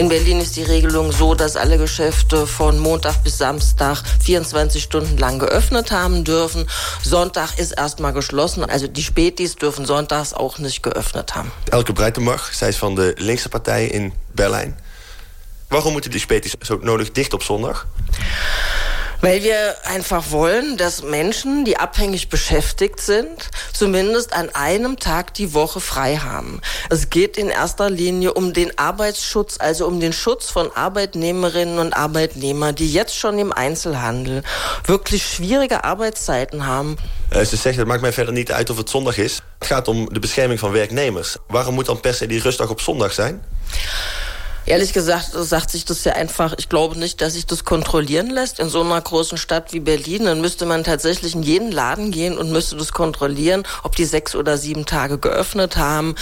In Berlin ist die Regelung so, dass alle Geschäfte von Montag bis Samstag 24 Stunden lang geöffnet haben dürfen. Sonntag ist erstmal geschlossen. Also die Spätis dürfen sonntags auch nicht geöffnet haben. Elke Breitenbach, zij is van de linkse partij in Berlijn. Waarom moeten die speties zo nodig dicht op zondag? Weil wir einfach wollen, dass Menschen, die abhängig beschäftigt sind, zumindest an einem Tag die Woche frei haben. Es geht in erster Linie um den Arbeitsschutz, also um den Schutz von Arbeitnehmerinnen und Arbeitnehmern, die jetzt schon im Einzelhandel wirklich schwierige Arbeitszeiten haben. Eh, ze zegt, het maakt mij verder niet uit of het zondag is. Het gaat om de bescherming van werknemers. Waarom moet dan per se die rustdag op zondag zijn? Ehrlich gesagt sagt sich das ja einfach, ich glaube nicht, dass sich das kontrollieren lässt. In so einer großen Stadt wie Berlin, dann müsste man tatsächlich in jeden Laden gehen und müsste das kontrollieren, ob die sechs oder sieben Tage geöffnet haben.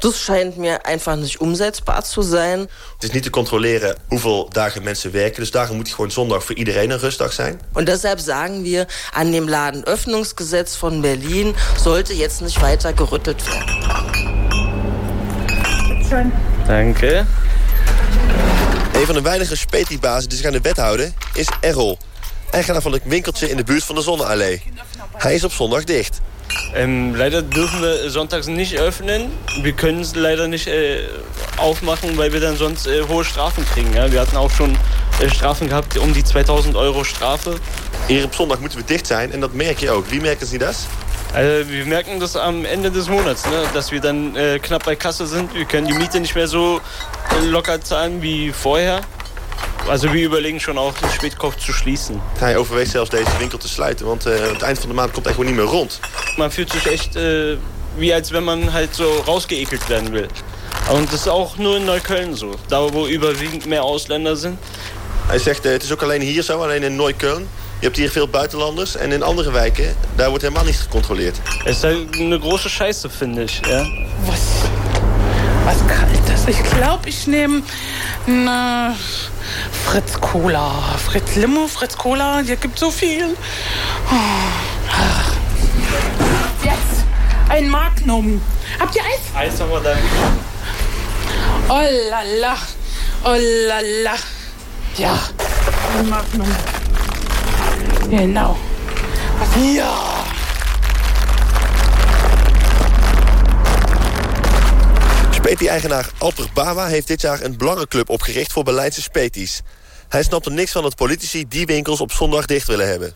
Das scheint mir einfach nicht umsetzbar zu sein. Het is niet te controleren hoeveel dagen mensen werken. Dus daarom moet gewoon zondag voor iedereen een rustdag zijn. Und deshalb sagen wir, an dem Ladenöffnungsgesetz von Berlin sollte jetzt nicht weiter gerüttelt werden. Danke. Een van de weinige spetiebazen die zich aan de wet houden is Errol. Eigenaar van een winkeltje in de buurt van de Zonneallee. Hij is op zondag dicht. Ähm, leider dürfen wir sonntags nicht öffnen. Wir können es leider nicht äh, aufmachen, weil wir dann sonst äh, hohe Strafen kriegen. Ja? Wir hatten auch schon äh, Strafen gehabt, um die 2000 Euro Strafe. Hier op zondag moeten we dicht zijn en dat merk je ook. Wie merken Sie das? Also wir merken das am Ende des Monats, ne? dass wir dann äh, knapp bei Kasse sind. Wir können die Miete nicht mehr so äh, locker zahlen wie vorher. Also wir überlegen schon auch, den Spätkauf zu schließen. Hij overweegt zelfs deze winkel te sluiten, want aan het eind van de maand komt hij gewoon niet meer rond. Man fühlt sich echt äh, wie als wenn man halt so rausgeekelt werden will. Und das ist auch nur in Neukölln so. Da wo überwiegend mehr Ausländer sind. Hij zegt, eh, het is ook alleen hier zo, alleen in Neukölln. Je hebt hier veel buitenlanders. En in andere wijken, daar wordt helemaal niet gecontroleerd. Es ist eine große Scheiße, finde ich. Ja? Was? Was Kaltes. Ich glaube, ich nehme eine Fritz Cola. Fritz Limo, Fritz Cola. Hier gibt so viel. Oh. Jetzt ein Magnum. Habt ihr Eis? Eis haben wir da. Oh la la. Oh la la. Ja, ein Magnum. Genau. Ja. Speti-eigenaar Alper Bawa heeft dit jaar een belangenclub opgericht voor Berlijnse Speties. Hij snapt er niks van dat politici die winkels op zondag dicht willen hebben.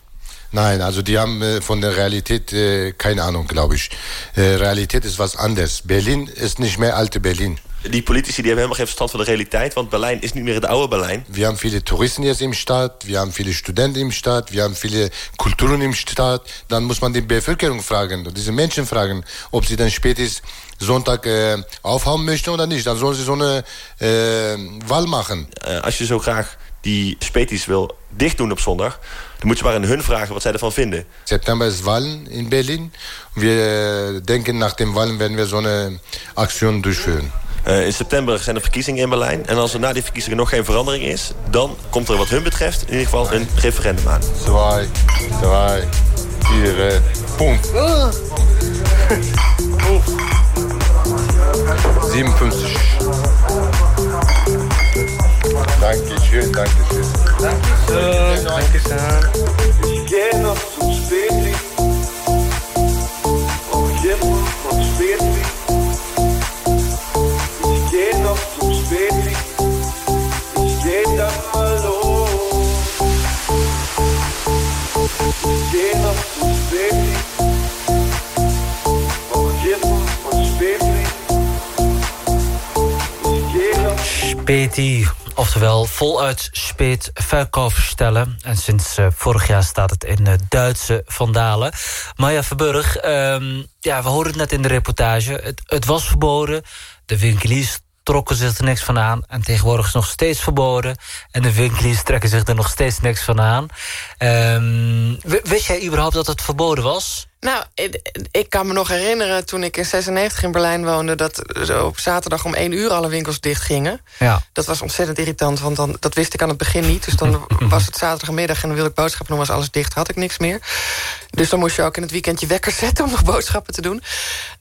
Nein, also die haben äh, von der Realität äh, keine Ahnung, glaube ich. Äh, Realität ist was anderes. Berlin ist nicht mehr alte Berlin. Die politici die hebben helemaal geen verstand van de realiteit, want Berlijn is niet meer het oude Berlijn. Wir haben viele Touristen jetzt im Staat, wir haben viele Studenten im Staat, wir haben viele Kulturen im Staat. Dann muss man die Bevölkerung fragen, diese Menschen fragen, ob sie dann spätestens Sonntag äh, aufhauen möchten oder nicht. Dann sollen sie so eine äh, Wahl machen. Eh, als je zo graag die Speties wil dicht doen op zondag, dan moet je maar aan hun vragen wat zij ervan vinden. September ist Wahlen in Berlin. Wir äh, denken, nach den Wahlen werden wir so eine Aktion durchführen. Eh, in september zijn er verkiezingen in Berlijn. En als er na die verkiezingen nog geen verandering is... dan komt er wat hun betreft in ieder geval een referendum aan. Zwei, drei, vier, boom. 57. [LAUGHS] Dankeschön, dankeschön. Dankeschön, dankeschön. Speti, oftewel voluit speet verkoopstellen. En sinds eh, vorig jaar staat het in eh, Duitse vandalen. Maya Verburg, ehm, ja, we hoorden het net in de reportage. Het, het was verboden, de winkeliers trokken zich er niks van aan. En tegenwoordig is het nog steeds verboden. En de winkeliers trekken zich er nog steeds niks van aan. Ehm, wist jij überhaupt dat het verboden was? Nou, ik, kan me nog herinneren toen ik in 96 in Berlijn woonde... dat op zaterdag om één uur alle winkels dicht gingen. Ja. Dat was ontzettend irritant, want dan, dat wist ik aan het begin niet. Dus dan [LAUGHS] was het zaterdagmiddag en dan wilde ik boodschappen doen... was alles dicht, had ik niks meer. Dus dan moest je ook in het weekend je wekker [LAUGHS] zetten... om nog boodschappen te doen.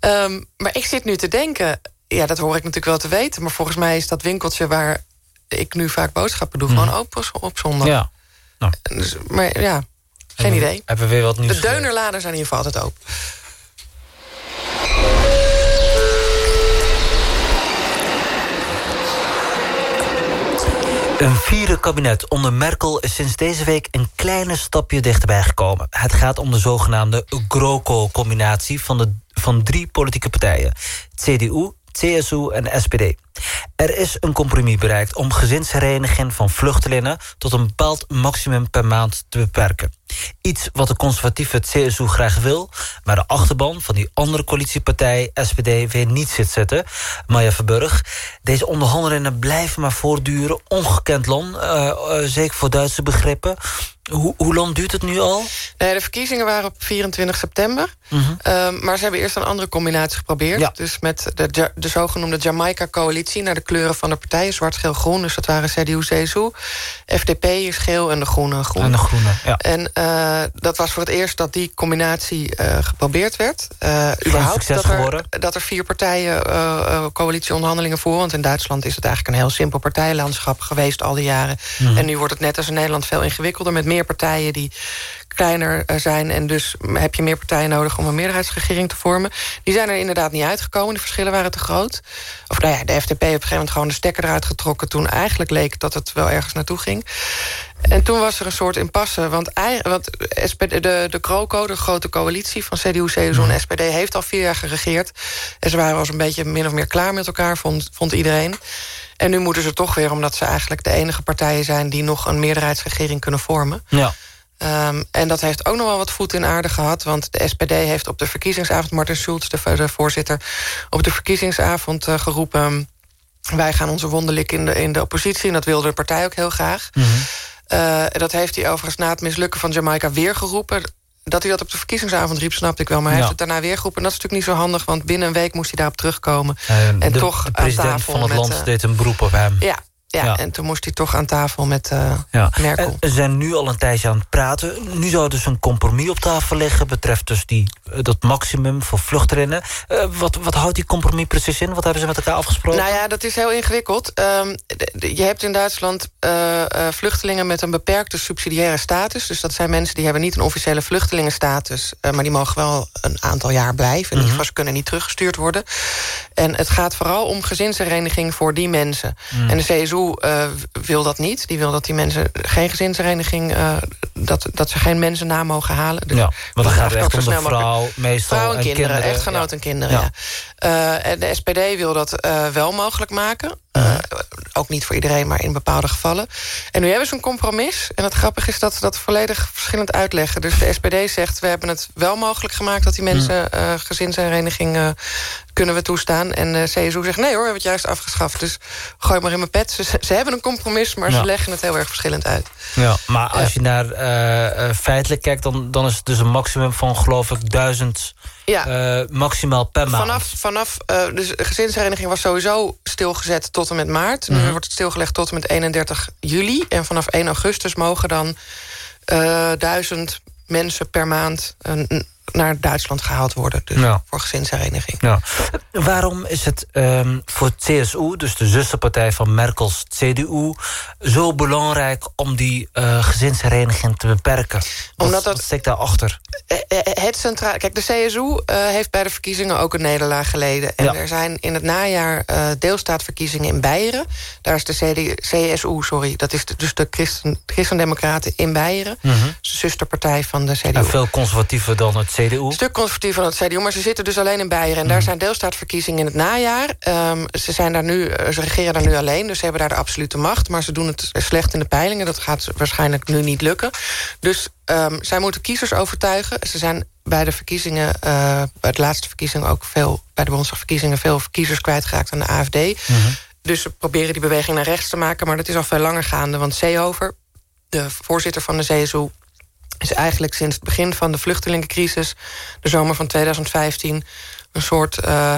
Ehm, maar ik zit nu te denken... ja, dat hoor ik natuurlijk wel te weten... maar volgens mij is dat winkeltje waar ik nu vaak boodschappen doe... gewoon open op zondag. Ja. Dus, maar ja, geen Hebben we- idee. Hebben we weer wat nieuws De deunerladen zijn in ieder geval altijd open. Een vierde kabinet onder Merkel is sinds deze week een kleine stapje dichterbij gekomen. Het gaat om de zogenaamde GroKo-combinatie van, de, van drie politieke partijen. CDU, CSU en SPD. Er is een compromis bereikt om gezinshereniging van vluchtelingen... tot een bepaald maximum per maand te beperken. Iets wat de conservatieve CSU graag wil... maar de achterban van die andere coalitiepartij SPD weer niet zit zitten. Maya Verburg, deze onderhandelingen blijven maar voortduren. Ongekend lang, eh, eh, zeker voor Duitse begrippen. Hoe, hoe lang duurt het nu al? Nee, de verkiezingen waren op 24 september. Mhm. Ehm, maar ze hebben eerst een andere combinatie geprobeerd. Dus met de, de zogenoemde Jamaica-coalitie... naar de kleuren van de partijen, zwart, geel, groen. Dus dat waren CDU, CSU. FDP is geel en de groene groen. En de groene, ja. En eh, dat was voor het eerst dat die combinatie eh, geprobeerd werd. Eh überhaupt succes dat er, geworden. dat er vier partijen coalitieonderhandelingen voeren. Want in Duitsland is het eigenlijk een heel simpel partijlandschap geweest al die jaren. Mhm. En nu wordt het net als in Nederland veel ingewikkelder... met meer partijen die kleiner eh, zijn. En dus heb je meer partijen nodig om een meerderheidsregering te vormen. Die zijn er inderdaad niet uitgekomen. De verschillen waren te groot. Of nou ja, de FDP heeft op een gegeven moment gewoon de stekker eruit getrokken... toen eigenlijk leek dat het wel ergens naartoe ging. En toen was er een soort impasse. Want, de, de CROCO, de grote coalitie van CDU, CSU en SPD... heeft al vier jaar geregeerd. En ze waren wel een beetje min of meer klaar met elkaar, vond, vond iedereen. En nu moeten ze toch weer, omdat ze eigenlijk de enige partijen zijn... die nog een meerderheidsregering kunnen vormen. Ja. Ehm, en dat heeft ook nog wel wat voet in aarde gehad... want de SPD heeft op de verkiezingsavond... Martin Schulz, de, de voorzitter, op de verkiezingsavond uh, geroepen... wij gaan onze wonderlik in de, in de oppositie... en dat wilde de partij ook heel graag. Mhm. Uh, dat heeft hij overigens na het mislukken van Jamaica weer geroepen. Dat hij dat op de verkiezingsavond riep, snapte ik wel. Maar hij Ja. heeft het daarna weer geroepen. En dat is natuurlijk niet zo handig, want binnen een week moest hij daarop terugkomen. Eh, en de, toch de aan president tafel van het land eh, deed een beroep op hem. ja, ja, Ja. en toen moest hij toch aan tafel met eh, Ja. Merkel. En we zijn nu al een tijdje aan het praten. Nu zou dus een compromis op tafel liggen... betreft dus die, eh, dat maximum voor vluchtelingen. Eh, wat, wat houdt die compromis precies in? Wat hebben ze met elkaar afgesproken? Nou ja, dat is heel ingewikkeld. Ehm, je hebt in Duitsland eh, eh, vluchtelingen met een beperkte subsidiaire status. Dus dat zijn mensen die hebben niet een officiële vluchtelingenstatus... eh, maar die mogen wel een aantal jaar blijven. In ieder geval, ze kunnen niet teruggestuurd worden. En het gaat vooral om gezinshereniging voor die mensen. Mm. En de CSU eh, wil dat niet. Die wil dat die mensen geen gezinshereniging... eh, dat, dat ze geen mensen na mogen halen. Dus ja, want dan gaat echt om de vrouw, meestal Vrouw en, en kinderen, kinderen. echtgenoot Ja. en kinderen, Ja. ja. Eh, en de SPD wil dat wel mogelijk maken. Eh, ook niet voor iedereen, maar in bepaalde gevallen. En nu hebben ze een compromis. En het grappige is dat ze dat volledig verschillend uitleggen. Dus de SPD zegt, we hebben het wel mogelijk gemaakt... dat die mensen eh gezinshereniging eh, kunnen we toestaan. En de CSU zegt, nee hoor, we hebben het juist afgeschaft. Dus gooi maar in mijn pet. Ze, ze hebben een compromis, maar Ja. ze leggen het heel erg verschillend uit. Ja, maar als je naar eh, eh, feitelijk kijkt... Dan, dan is het dus een maximum van, geloof ik, duizend Ja. eh, maximaal per maand. Vanaf, vanaf eh, dus de gezinshereniging was sowieso stilgezet tot en met maart. Nu Mhm. wordt het stilgelegd tot en met 31 juli. En vanaf 1 augustus mogen dan eh, duizend mensen per maand... naar Duitsland gehaald worden. Dus Ja. voor gezinshereniging. Ja. Waarom is het ehm, voor CSU, dus de zusterpartij van Merkels CDU... zo belangrijk om die eh, gezinshereniging te beperken? Wat, Omdat dat- wat steekt daarachter? Eh, eh, Het centraal, kijk, de CSU eh, heeft bij de verkiezingen ook een nederlaag geleden. En Ja. er zijn in het najaar eh, deelstaatverkiezingen in Beieren. Daar is de CD, CSU, sorry, dat is de- dus de Christen, Christendemocraten in Beieren. De zusterpartij van de CDU. En veel conservatiever dan het CDU. Een stuk conservatief van het CDU, maar ze zitten dus alleen in Beieren. En Mhm. daar zijn deelstaatverkiezingen in het najaar. Ehm, ze, zijn daar nu, eh, ze regeren daar nu alleen, dus ze hebben daar de absolute macht. Maar ze doen het slecht in de peilingen. Dat gaat waarschijnlijk nu niet lukken. Dus ehm, zij moeten kiezers overtuigen. Ze zijn bij de verkiezingen, eh, bij de laatste verkiezingen ook veel... bij de Bondsdagverkiezingen veel kiezers kwijtgeraakt aan de AFD. Dus ze proberen die beweging naar rechts te maken. Maar dat is al veel langer gaande. Want Seehofer, de voorzitter van de CSU is eigenlijk sinds het begin van de vluchtelingencrisis... de zomer van 2015, een soort... eh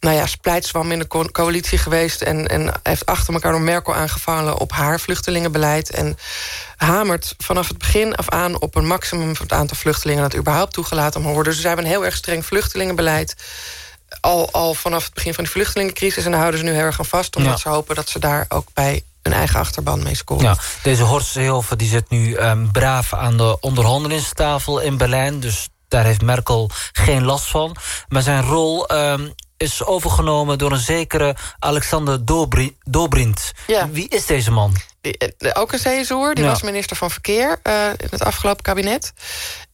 nou ja, splijtswam in de co- coalitie geweest... En, en heeft achter elkaar door Merkel aangevallen op haar vluchtelingenbeleid... en hamert vanaf het begin af aan op een maximum van het aantal vluchtelingen... dat überhaupt toegelaten mag worden. Dus ze hebben een heel erg streng vluchtelingenbeleid... Al, al vanaf het begin van de vluchtelingencrisis... en daar houden ze nu heel erg aan vast... omdat Ja. ze hopen dat ze daar ook bij een eigen achterban mee scoren. Ja, deze Horst Seehofer die zit nu ehm, braaf aan de onderhandelingstafel in Berlijn. Dus daar heeft Merkel geen last van. Maar zijn rol ehm, is overgenomen door een zekere Alexander Dobri- Dobrindt. Ja. Wie is deze man? Die- eh, ook een CSO'er, die Ja. was minister van Verkeer eh, in het afgelopen kabinet.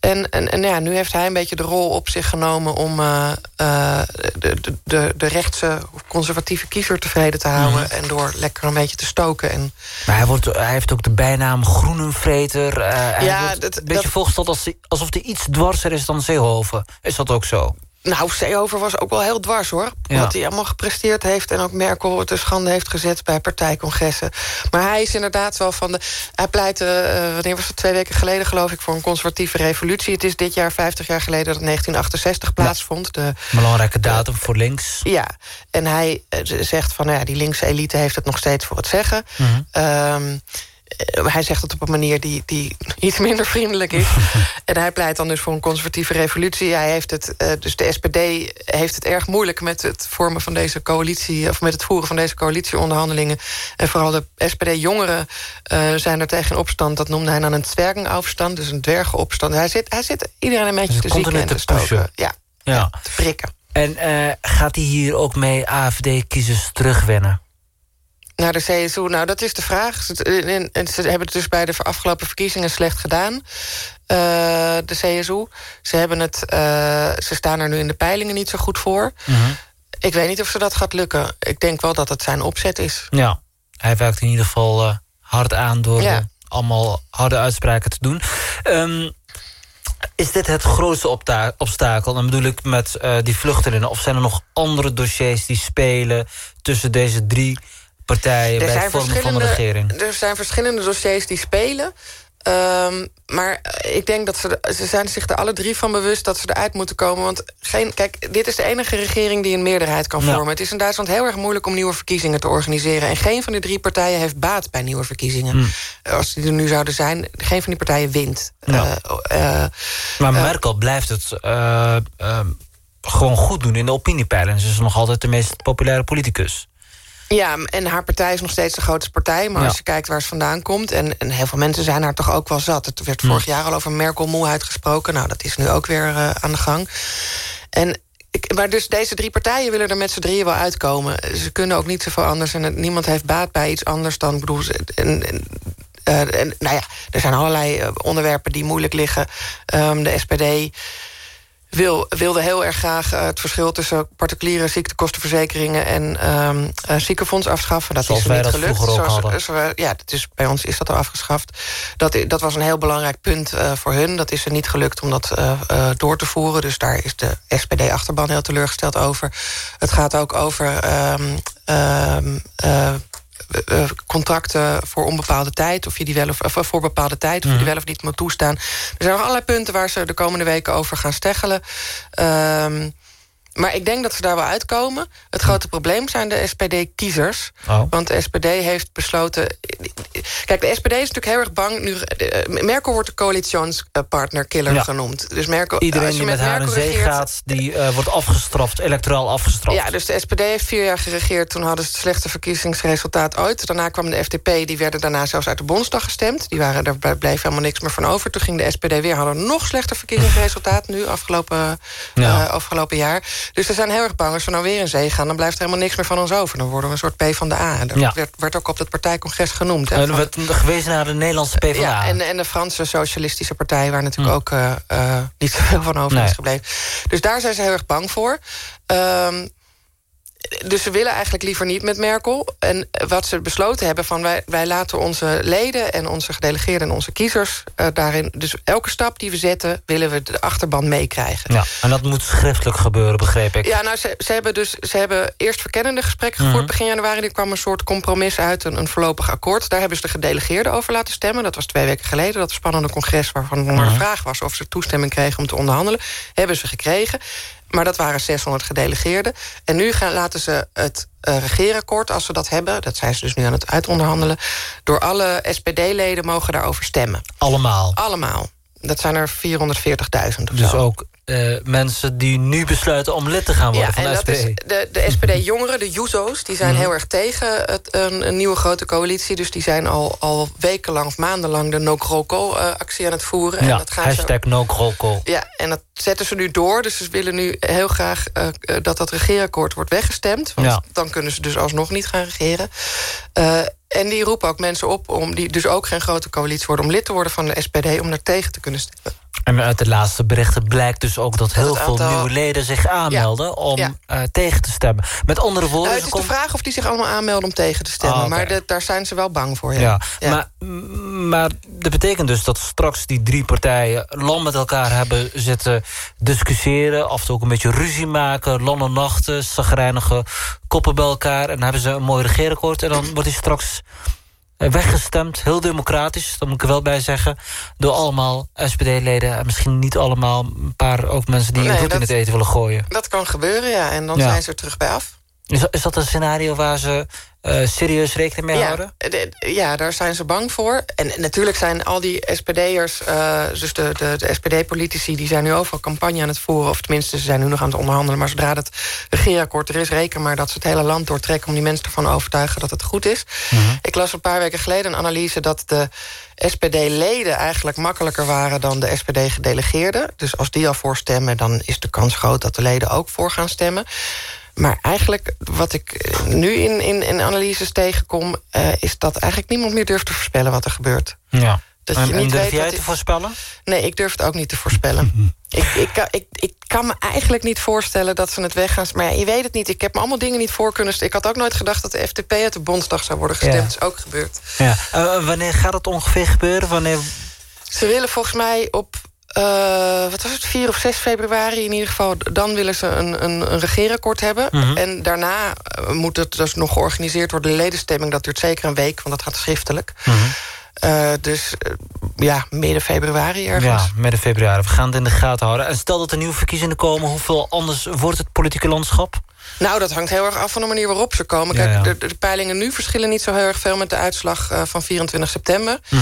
En, en, en ja, nu heeft hij een beetje de rol op zich genomen... om eh, eh, de, de, de, rechtse conservatieve kiezer tevreden te houden... Mhm. en door lekker een beetje te stoken. En, Maar hij, wordt, hij heeft ook de bijnaam Groenenvreter. Eh, hij Ja, wordt dat- een beetje dat- als hij- alsof hij iets dwarser is dan Seehofer. Is dat ook zo? Nou, Seehofer was ook wel heel dwars, hoor. Ja. Wat hij allemaal gepresteerd heeft... en ook Merkel te schande heeft gezet bij partijcongressen. Maar hij is inderdaad wel van de... Hij pleitte, eh, wanneer was het, twee weken geleden geloof ik... voor een conservatieve revolutie. Het is dit jaar 50 jaar geleden dat 1968 plaatsvond. De, Belangrijke datum voor links. Ja, en hij eh, zegt van, nou ja, die linkse elite heeft het nog steeds voor het zeggen. Eh, hij zegt het op een manier die, die iets minder vriendelijk is. [LAUGHS] en hij pleit dan dus voor een conservatieve revolutie. Hij heeft het, eh, dus de SPD heeft het erg moeilijk met het vormen van deze coalitie... of met het voeren van deze coalitieonderhandelingen. En vooral de SPD-jongeren eh, zijn er tegen in opstand. Dat noemde hij dan een dwergenafstand, dus een dwergenopstand. Hij zit, hij zit iedereen een beetje te zieken en te te pushen. stoken. Ja, Ja. te prikken. En eh, gaat hij hier ook mee AFD-kiezers terugwinnen? Naar de CSU, nou dat is de vraag. Ze- en- en Ze hebben het dus bij de afgelopen verkiezingen slecht gedaan. eh, de CSU. Ze, hebben het, eh, ze staan er nu in de peilingen niet zo goed voor. Ik weet niet of ze dat gaat lukken. Ik denk wel dat het zijn opzet is. Ja, hij werkt in ieder geval eh, hard aan door Ja. allemaal harde uitspraken te doen. Ehm, is dit het grootste obstakel? Dan bedoel ik met die vluchtelingen. Of zijn er nog andere dossiers die spelen... tussen deze drie partijen bij het vormen van de regering? Er zijn verschillende dossiers die spelen. Ehm, maar ik denk dat ze, ze zijn zich er alle drie van bewust dat ze eruit moeten komen. Want geen, kijk, dit is de enige regering die een meerderheid kan vormen. Het is in Duitsland heel erg moeilijk om nieuwe verkiezingen te organiseren. En geen van de drie partijen heeft baat bij nieuwe verkiezingen. Hmm. Als die er nu zouden zijn, geen van die partijen wint. Ja. Eh, eh, Maar eh, Merkel blijft het eh, eh, gewoon goed doen in de opiniepeilen. Ze is nog altijd de meest populaire politicus. Ja, en haar partij is nog steeds de grootste partij. Maar Ja. als je kijkt waar ze vandaan komt... En, en heel veel mensen zijn haar toch ook wel zat. Het werd vorig jaar al over Merkel-moeheid gesproken. Nou, dat is nu ook weer eh, aan de gang. En, ik, maar dus deze drie partijen willen er met z'n drieën wel uitkomen. Ze kunnen ook niet zoveel anders. En het- niemand heeft baat bij iets anders dan... ik Bedoel, en, eh, en, nou ja, er zijn allerlei eh, onderwerpen die moeilijk liggen. Ehm, de SPD wil, wilde heel erg graag eh, het verschil tussen particuliere ziektekostenverzekeringen en ehm eh, ziekenfonds afschaffen. Dat Zoals is niet dat gelukt. Zoals- ja, dat is, bij ons is dat al afgeschaft. Dat, dat was een heel belangrijk punt eh, voor hun. Dat is er niet gelukt om dat door te voeren. Dus daar is de SPD-achterban heel teleurgesteld over. Het gaat ook over ehm, eh, eh, contracten voor onbepaalde tijd... of je die wel of, of voor bepaalde tijd, of je Mhm. die wel of niet moet toestaan. Er zijn nog allerlei punten waar ze de komende weken over gaan steggelen. Ehm, maar ik denk dat ze daar wel uitkomen. Het grote probleem zijn de SPD-kiezers. Oh. Want de SPD heeft besloten... Kijk, de SPD is natuurlijk heel erg bang... Nu, eh, Merkel wordt de coalitionspartner-killer Ja. genoemd. Dus Merkel, Iedereen die met haar in zee gaat... die eh, wordt afgestraft, electoraal afgestraft. ja, dus de SPD heeft vier jaar geregeerd. Toen hadden ze het slechtste verkiezingsresultaat ooit. Daarna kwam de FDP, die werden daarna zelfs uit de Bondsdag gestemd. Die waren, daar bleef helemaal niks meer van over. Toen ging de SPD weer, hadden nog slechter verkiezingsresultaat... nu, afgelopen, Ja. eh, afgelopen jaar. Dus ze zijn heel erg bang, als we nou weer in zee gaan... dan blijft er helemaal niks meer van ons over. Dan worden we een soort P van de A. En dat Ja. werd, werd ook op het partijcongres genoemd. hè, werd gewezen naar de Nederlandse PvdA. ja, en, en de Franse Socialistische Partij... waar natuurlijk ook eh, eh, niet [LAUGHS] zoveel van over. Nee. is gebleven. Dus daar zijn ze heel erg bang voor. Ehm, dus ze willen eigenlijk liever niet met Merkel. En wat ze besloten hebben van... wij, wij laten onze leden en onze gedelegeerden en onze kiezers eh, daarin... dus elke stap die we zetten, willen we de achterban meekrijgen. Ja, en dat moet schriftelijk gebeuren, begreep ik. Ja, nou, ze, ze hebben dus ze hebben eerst verkennende gesprekken gevoerd. Mhm. Begin januari er kwam een soort compromis uit, een, een voorlopig akkoord. Daar hebben ze de gedelegeerden over laten stemmen. Dat was twee weken geleden, dat spannende congres... waarvan nog maar de Mhm. vraag was of ze toestemming kregen om te onderhandelen. Hebben ze gekregen. Maar dat waren 600 gedelegeerden. En nu gaan, laten ze het eh, regeerakkoord, als ze dat hebben... dat zijn ze dus nu aan het uitonderhandelen... door alle SPD-leden mogen daarover stemmen. Allemaal. Allemaal. Dat zijn er 440.000 of Dus zo. ook eh, mensen die nu besluiten om lid te gaan worden Ja, van en de dat SPD. is de, de SPD-jongeren, [LAUGHS] de Juzo's... die zijn Mhm. heel erg tegen het, een, een nieuwe grote coalitie. Dus die zijn al, al wekenlang of maandenlang... de no-groko-actie aan het voeren. en ja, dat gaan ze, hashtag no groko. ja, en dat zetten ze nu door. Dus ze willen nu heel graag eh, eh, dat dat regeerakkoord wordt weggestemd. Want Ja. dan kunnen ze dus alsnog niet gaan regeren. En die roepen ook mensen op, om die dus ook geen grote coalitie worden... om lid te worden van de SPD, om daar tegen te kunnen stemmen. En uit de laatste berichten blijkt dus ook dat heel veel nieuwe leden zich aanmelden om Ja. eh, tegen te stemmen. Met andere woorden, Nou, het is de vraag of die zich allemaal aanmelden om tegen te stemmen. Ah. Maar de- daar zijn ze wel bang voor. Ja, Ja. Maar, maar dat betekent dus dat straks die drie partijen... lang met elkaar hebben zitten discussiëren... af en toe ook een beetje ruzie maken... lange nachten, zagrijnige koppen bij elkaar... en dan hebben ze een mooi regeerakkoord... en dan wordt die straks eh, weggestemd, heel democratisch... dat moet ik er wel bij zeggen... door allemaal SPD-leden... en misschien niet allemaal, een paar ook mensen... die Nee, een roet in het eten willen gooien. Dat kan gebeuren, ja. En dan Ja. zijn ze er terug bij af. Is, dat- is dat een scenario waar ze eh, serieus rekening mee ja, houden? de- ja, daar zijn ze bang voor. En natuurlijk zijn al die SPD'ers, eh, dus de, de, de SPD-politici... die zijn nu overal campagne aan het voeren. Of tenminste, ze zijn nu nog aan het onderhandelen. Maar zodra het regeerakkoord er is, reken maar dat ze het hele land doortrekken... om die mensen ervan te overtuigen dat het goed is. Ik las een paar weken geleden een analyse... dat de SPD-leden eigenlijk makkelijker waren dan de SPD-gedelegeerden. Dus als die al voor stemmen, dan is de kans groot... dat de leden ook voor gaan stemmen. Maar eigenlijk, wat ik eh, nu in, in, in analyses tegenkom... eh, is dat eigenlijk niemand meer durft te voorspellen wat er gebeurt. Ja. Dat en, je en niet durf weet jij te voorspellen? Nee, ik durf het ook niet te voorspellen. [LAUGHS] ik, ik, kan, ik, ik kan me eigenlijk niet voorstellen dat ze het weggaan. Maar ja, je weet het niet. Ik heb me allemaal dingen niet voor kunnen... Ik had ook nooit gedacht dat de FDP uit de Bondsdag zou worden gestemd. Ja. Dat is ook gebeurd. Ja. Eh, wanneer gaat het ongeveer gebeuren? Wanneer... Ze willen volgens mij op... eh, wat was het, 4 of 6 februari in ieder geval... dan willen ze een, een, een regeerakkoord hebben. Mhm. En daarna eh, moet het dus nog georganiseerd worden. De ledenstemming, dat duurt zeker een week... want dat gaat schriftelijk. Eh, dus ja, midden februari ergens. Ja, midden februari. We gaan het in de gaten houden. En stel dat er nieuwe verkiezingen komen... hoeveel anders wordt het politieke landschap? Nou, dat hangt heel erg af van de manier waarop ze komen. Kijk, ja. De, de peilingen nu verschillen niet zo heel erg veel... met de uitslag van 24 september. Mhm.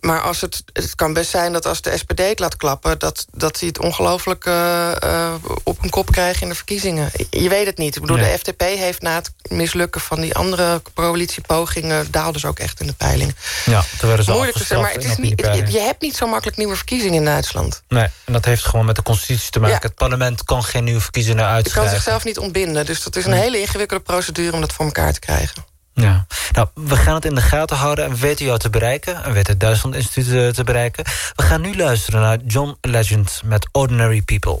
Maar als het, het kan best zijn dat als de SPD het laat klappen... dat, dat hij het ongelooflijk eh, eh, op een kop krijgt in de verkiezingen. Je weet het niet. Ik bedoel, Nee. de FDP heeft na het mislukken van die andere coalitiepogingen... daalde ze ook echt in de peiling. Ja, toen werden ze Moeilijk te zeggen, maar het is niet, het- je hebt niet zo makkelijk nieuwe verkiezingen in Duitsland. Nee, en dat heeft gewoon met de constitutie te maken. Ja. Het parlement kan geen nieuwe verkiezingen Je kan uitschrijven. zichzelf niet ontbinden. Dus dat is een Nee. hele ingewikkelde procedure om dat voor elkaar te krijgen. Ja. Nou, we gaan het in de gaten houden en we weten jou te bereiken. En we weten het Duitsland Instituut eh, te bereiken. We gaan nu luisteren naar John Legend met Ordinary People.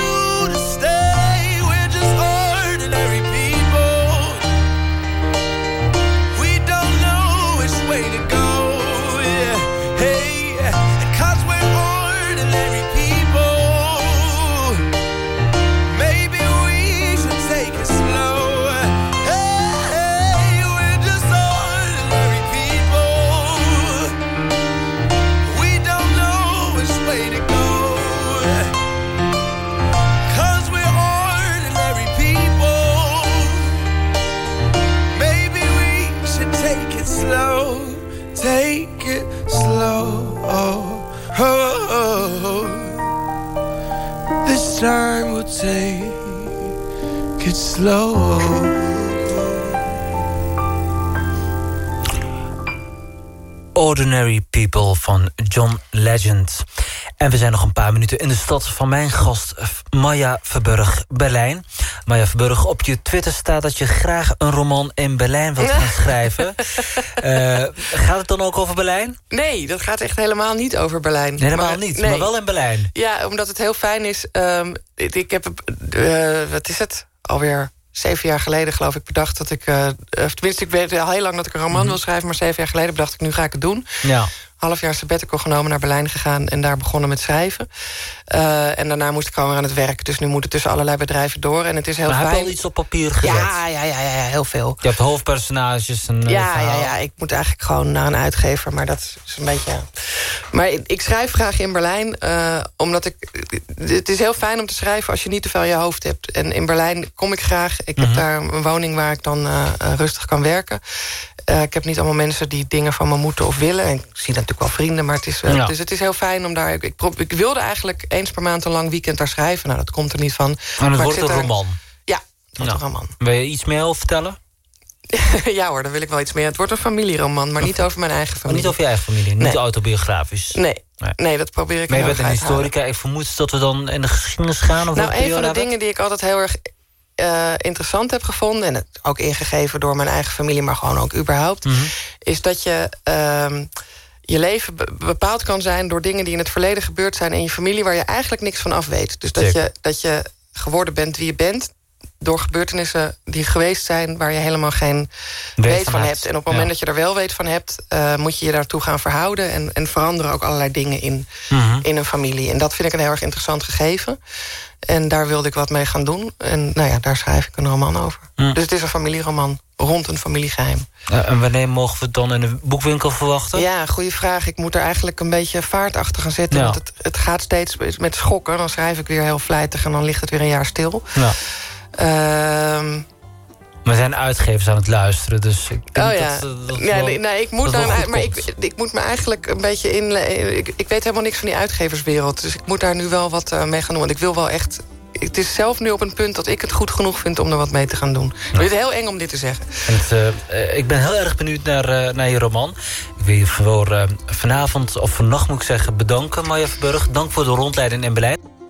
slow. Ordinary People van John Legend. En we zijn nog een paar minuten in de stad van mijn gast Maya Verburg, Berlijn. Maya Verburg, op je Twitter staat dat je graag een roman in Berlijn wilt gaan schrijven. [LAUGHS] Eh, gaat het dan ook over Berlijn? Nee, dat gaat echt helemaal niet over Berlijn. Helemaal Maar- niet, nee. maar wel in Berlijn. Ja, omdat het heel fijn is. ehm, ik, ik heb, eh, wat is het? Alweer zeven jaar geleden geloof ik bedacht dat ik... eh, of tenminste, ik weet al heel lang dat ik een roman wil schrijven... maar zeven jaar geleden bedacht ik, nu ga ik het doen. Ja. Half jaar sabbatical genomen, naar Berlijn gegaan... en daar begonnen met schrijven. Uh, en daarna moest ik gewoon aan het werk. Dus nu moet het tussen allerlei bedrijven door. En het is heel maar fijn. heb je al iets op papier gezet? Ja, ja, ja, ja, heel veel. Je hebt hoofdpersonages en ja, ja, ja, ik moet eigenlijk gewoon naar een uitgever. Maar dat is een beetje... Maar ik, schrijf graag in Berlijn. Uh, omdat ik... Het is heel fijn om te schrijven als je niet te veel in je hoofd hebt. En in Berlijn kom ik graag. Ik heb daar een woning waar ik dan uh, rustig kan werken. Uh, ik heb niet allemaal mensen die dingen van me moeten of willen. En ik zie natuurlijk wel vrienden, maar het is, wel, Ja. dus het is heel fijn om daar... Ik, ik wilde eigenlijk eens per maand een lang weekend daar schrijven. Nou, dat komt er niet van. Maar het wordt een roman. Ja, het wordt een roman. Wil je iets meer over vertellen? [LAUGHS] ja hoor, daar wil ik wel iets meer. Het wordt een familieroman, maar niet over mijn eigen Maar familie. niet over je eigen familie, niet Nee. autobiografisch. Nee, nee, dat probeer ik Maar je bent een historica. Ik vermoed dat we dan in de geschiedenis gaan. Of Nou, een van de dingen die ik altijd heel erg eh, interessant heb gevonden... en het ook ingegeven door mijn eigen familie, maar gewoon ook überhaupt... Mhm. is dat je ehm, je leven be- bepaald kan zijn... door dingen die in het verleden gebeurd zijn in je familie... waar je eigenlijk niks van af weet. Dus dat je, dat je geworden bent wie je bent door gebeurtenissen die geweest zijn... waar je helemaal geen weet, van van hebt. En op het moment Ja. dat je er wel weet van hebt... eh, moet je je daartoe gaan verhouden... en, en veranderen ook allerlei dingen in, Mhm. in een familie. En dat vind ik een heel erg interessant gegeven. En daar wilde ik wat mee gaan doen. En nou ja, daar schrijf ik een roman over. Dus het is een familieroman rond een familiegeheim. Eh, en wanneer mogen we het dan in de boekwinkel verwachten? Ja, goede vraag. Ik moet er eigenlijk een beetje vaart achter gaan zetten. Ja. Want het, het gaat steeds met schokken. Dan schrijf ik weer heel vlijtig en dan ligt het weer een jaar stil. Ja. Ehm, We zijn uitgevers aan het luisteren, dus ik denk oh ja. dat, eh, dat ja wel- nee, nee, ik moet daar, maar ik, ik moet me eigenlijk een beetje in. Ik, ik weet helemaal niks van die uitgeverswereld. Dus ik moet daar nu wel wat eh, mee gaan doen. Want ik wil wel echt. Het is zelf nu op een punt dat ik het goed genoeg vind om er wat mee te gaan doen. Ik vind het heel eng om dit te zeggen. En het, eh, ik ben heel erg benieuwd naar, naar je roman. Ik wil je voor vanavond, of vannacht moet ik zeggen, bedanken, Maya Verburg. Dank voor de rondleiding in Berlijn.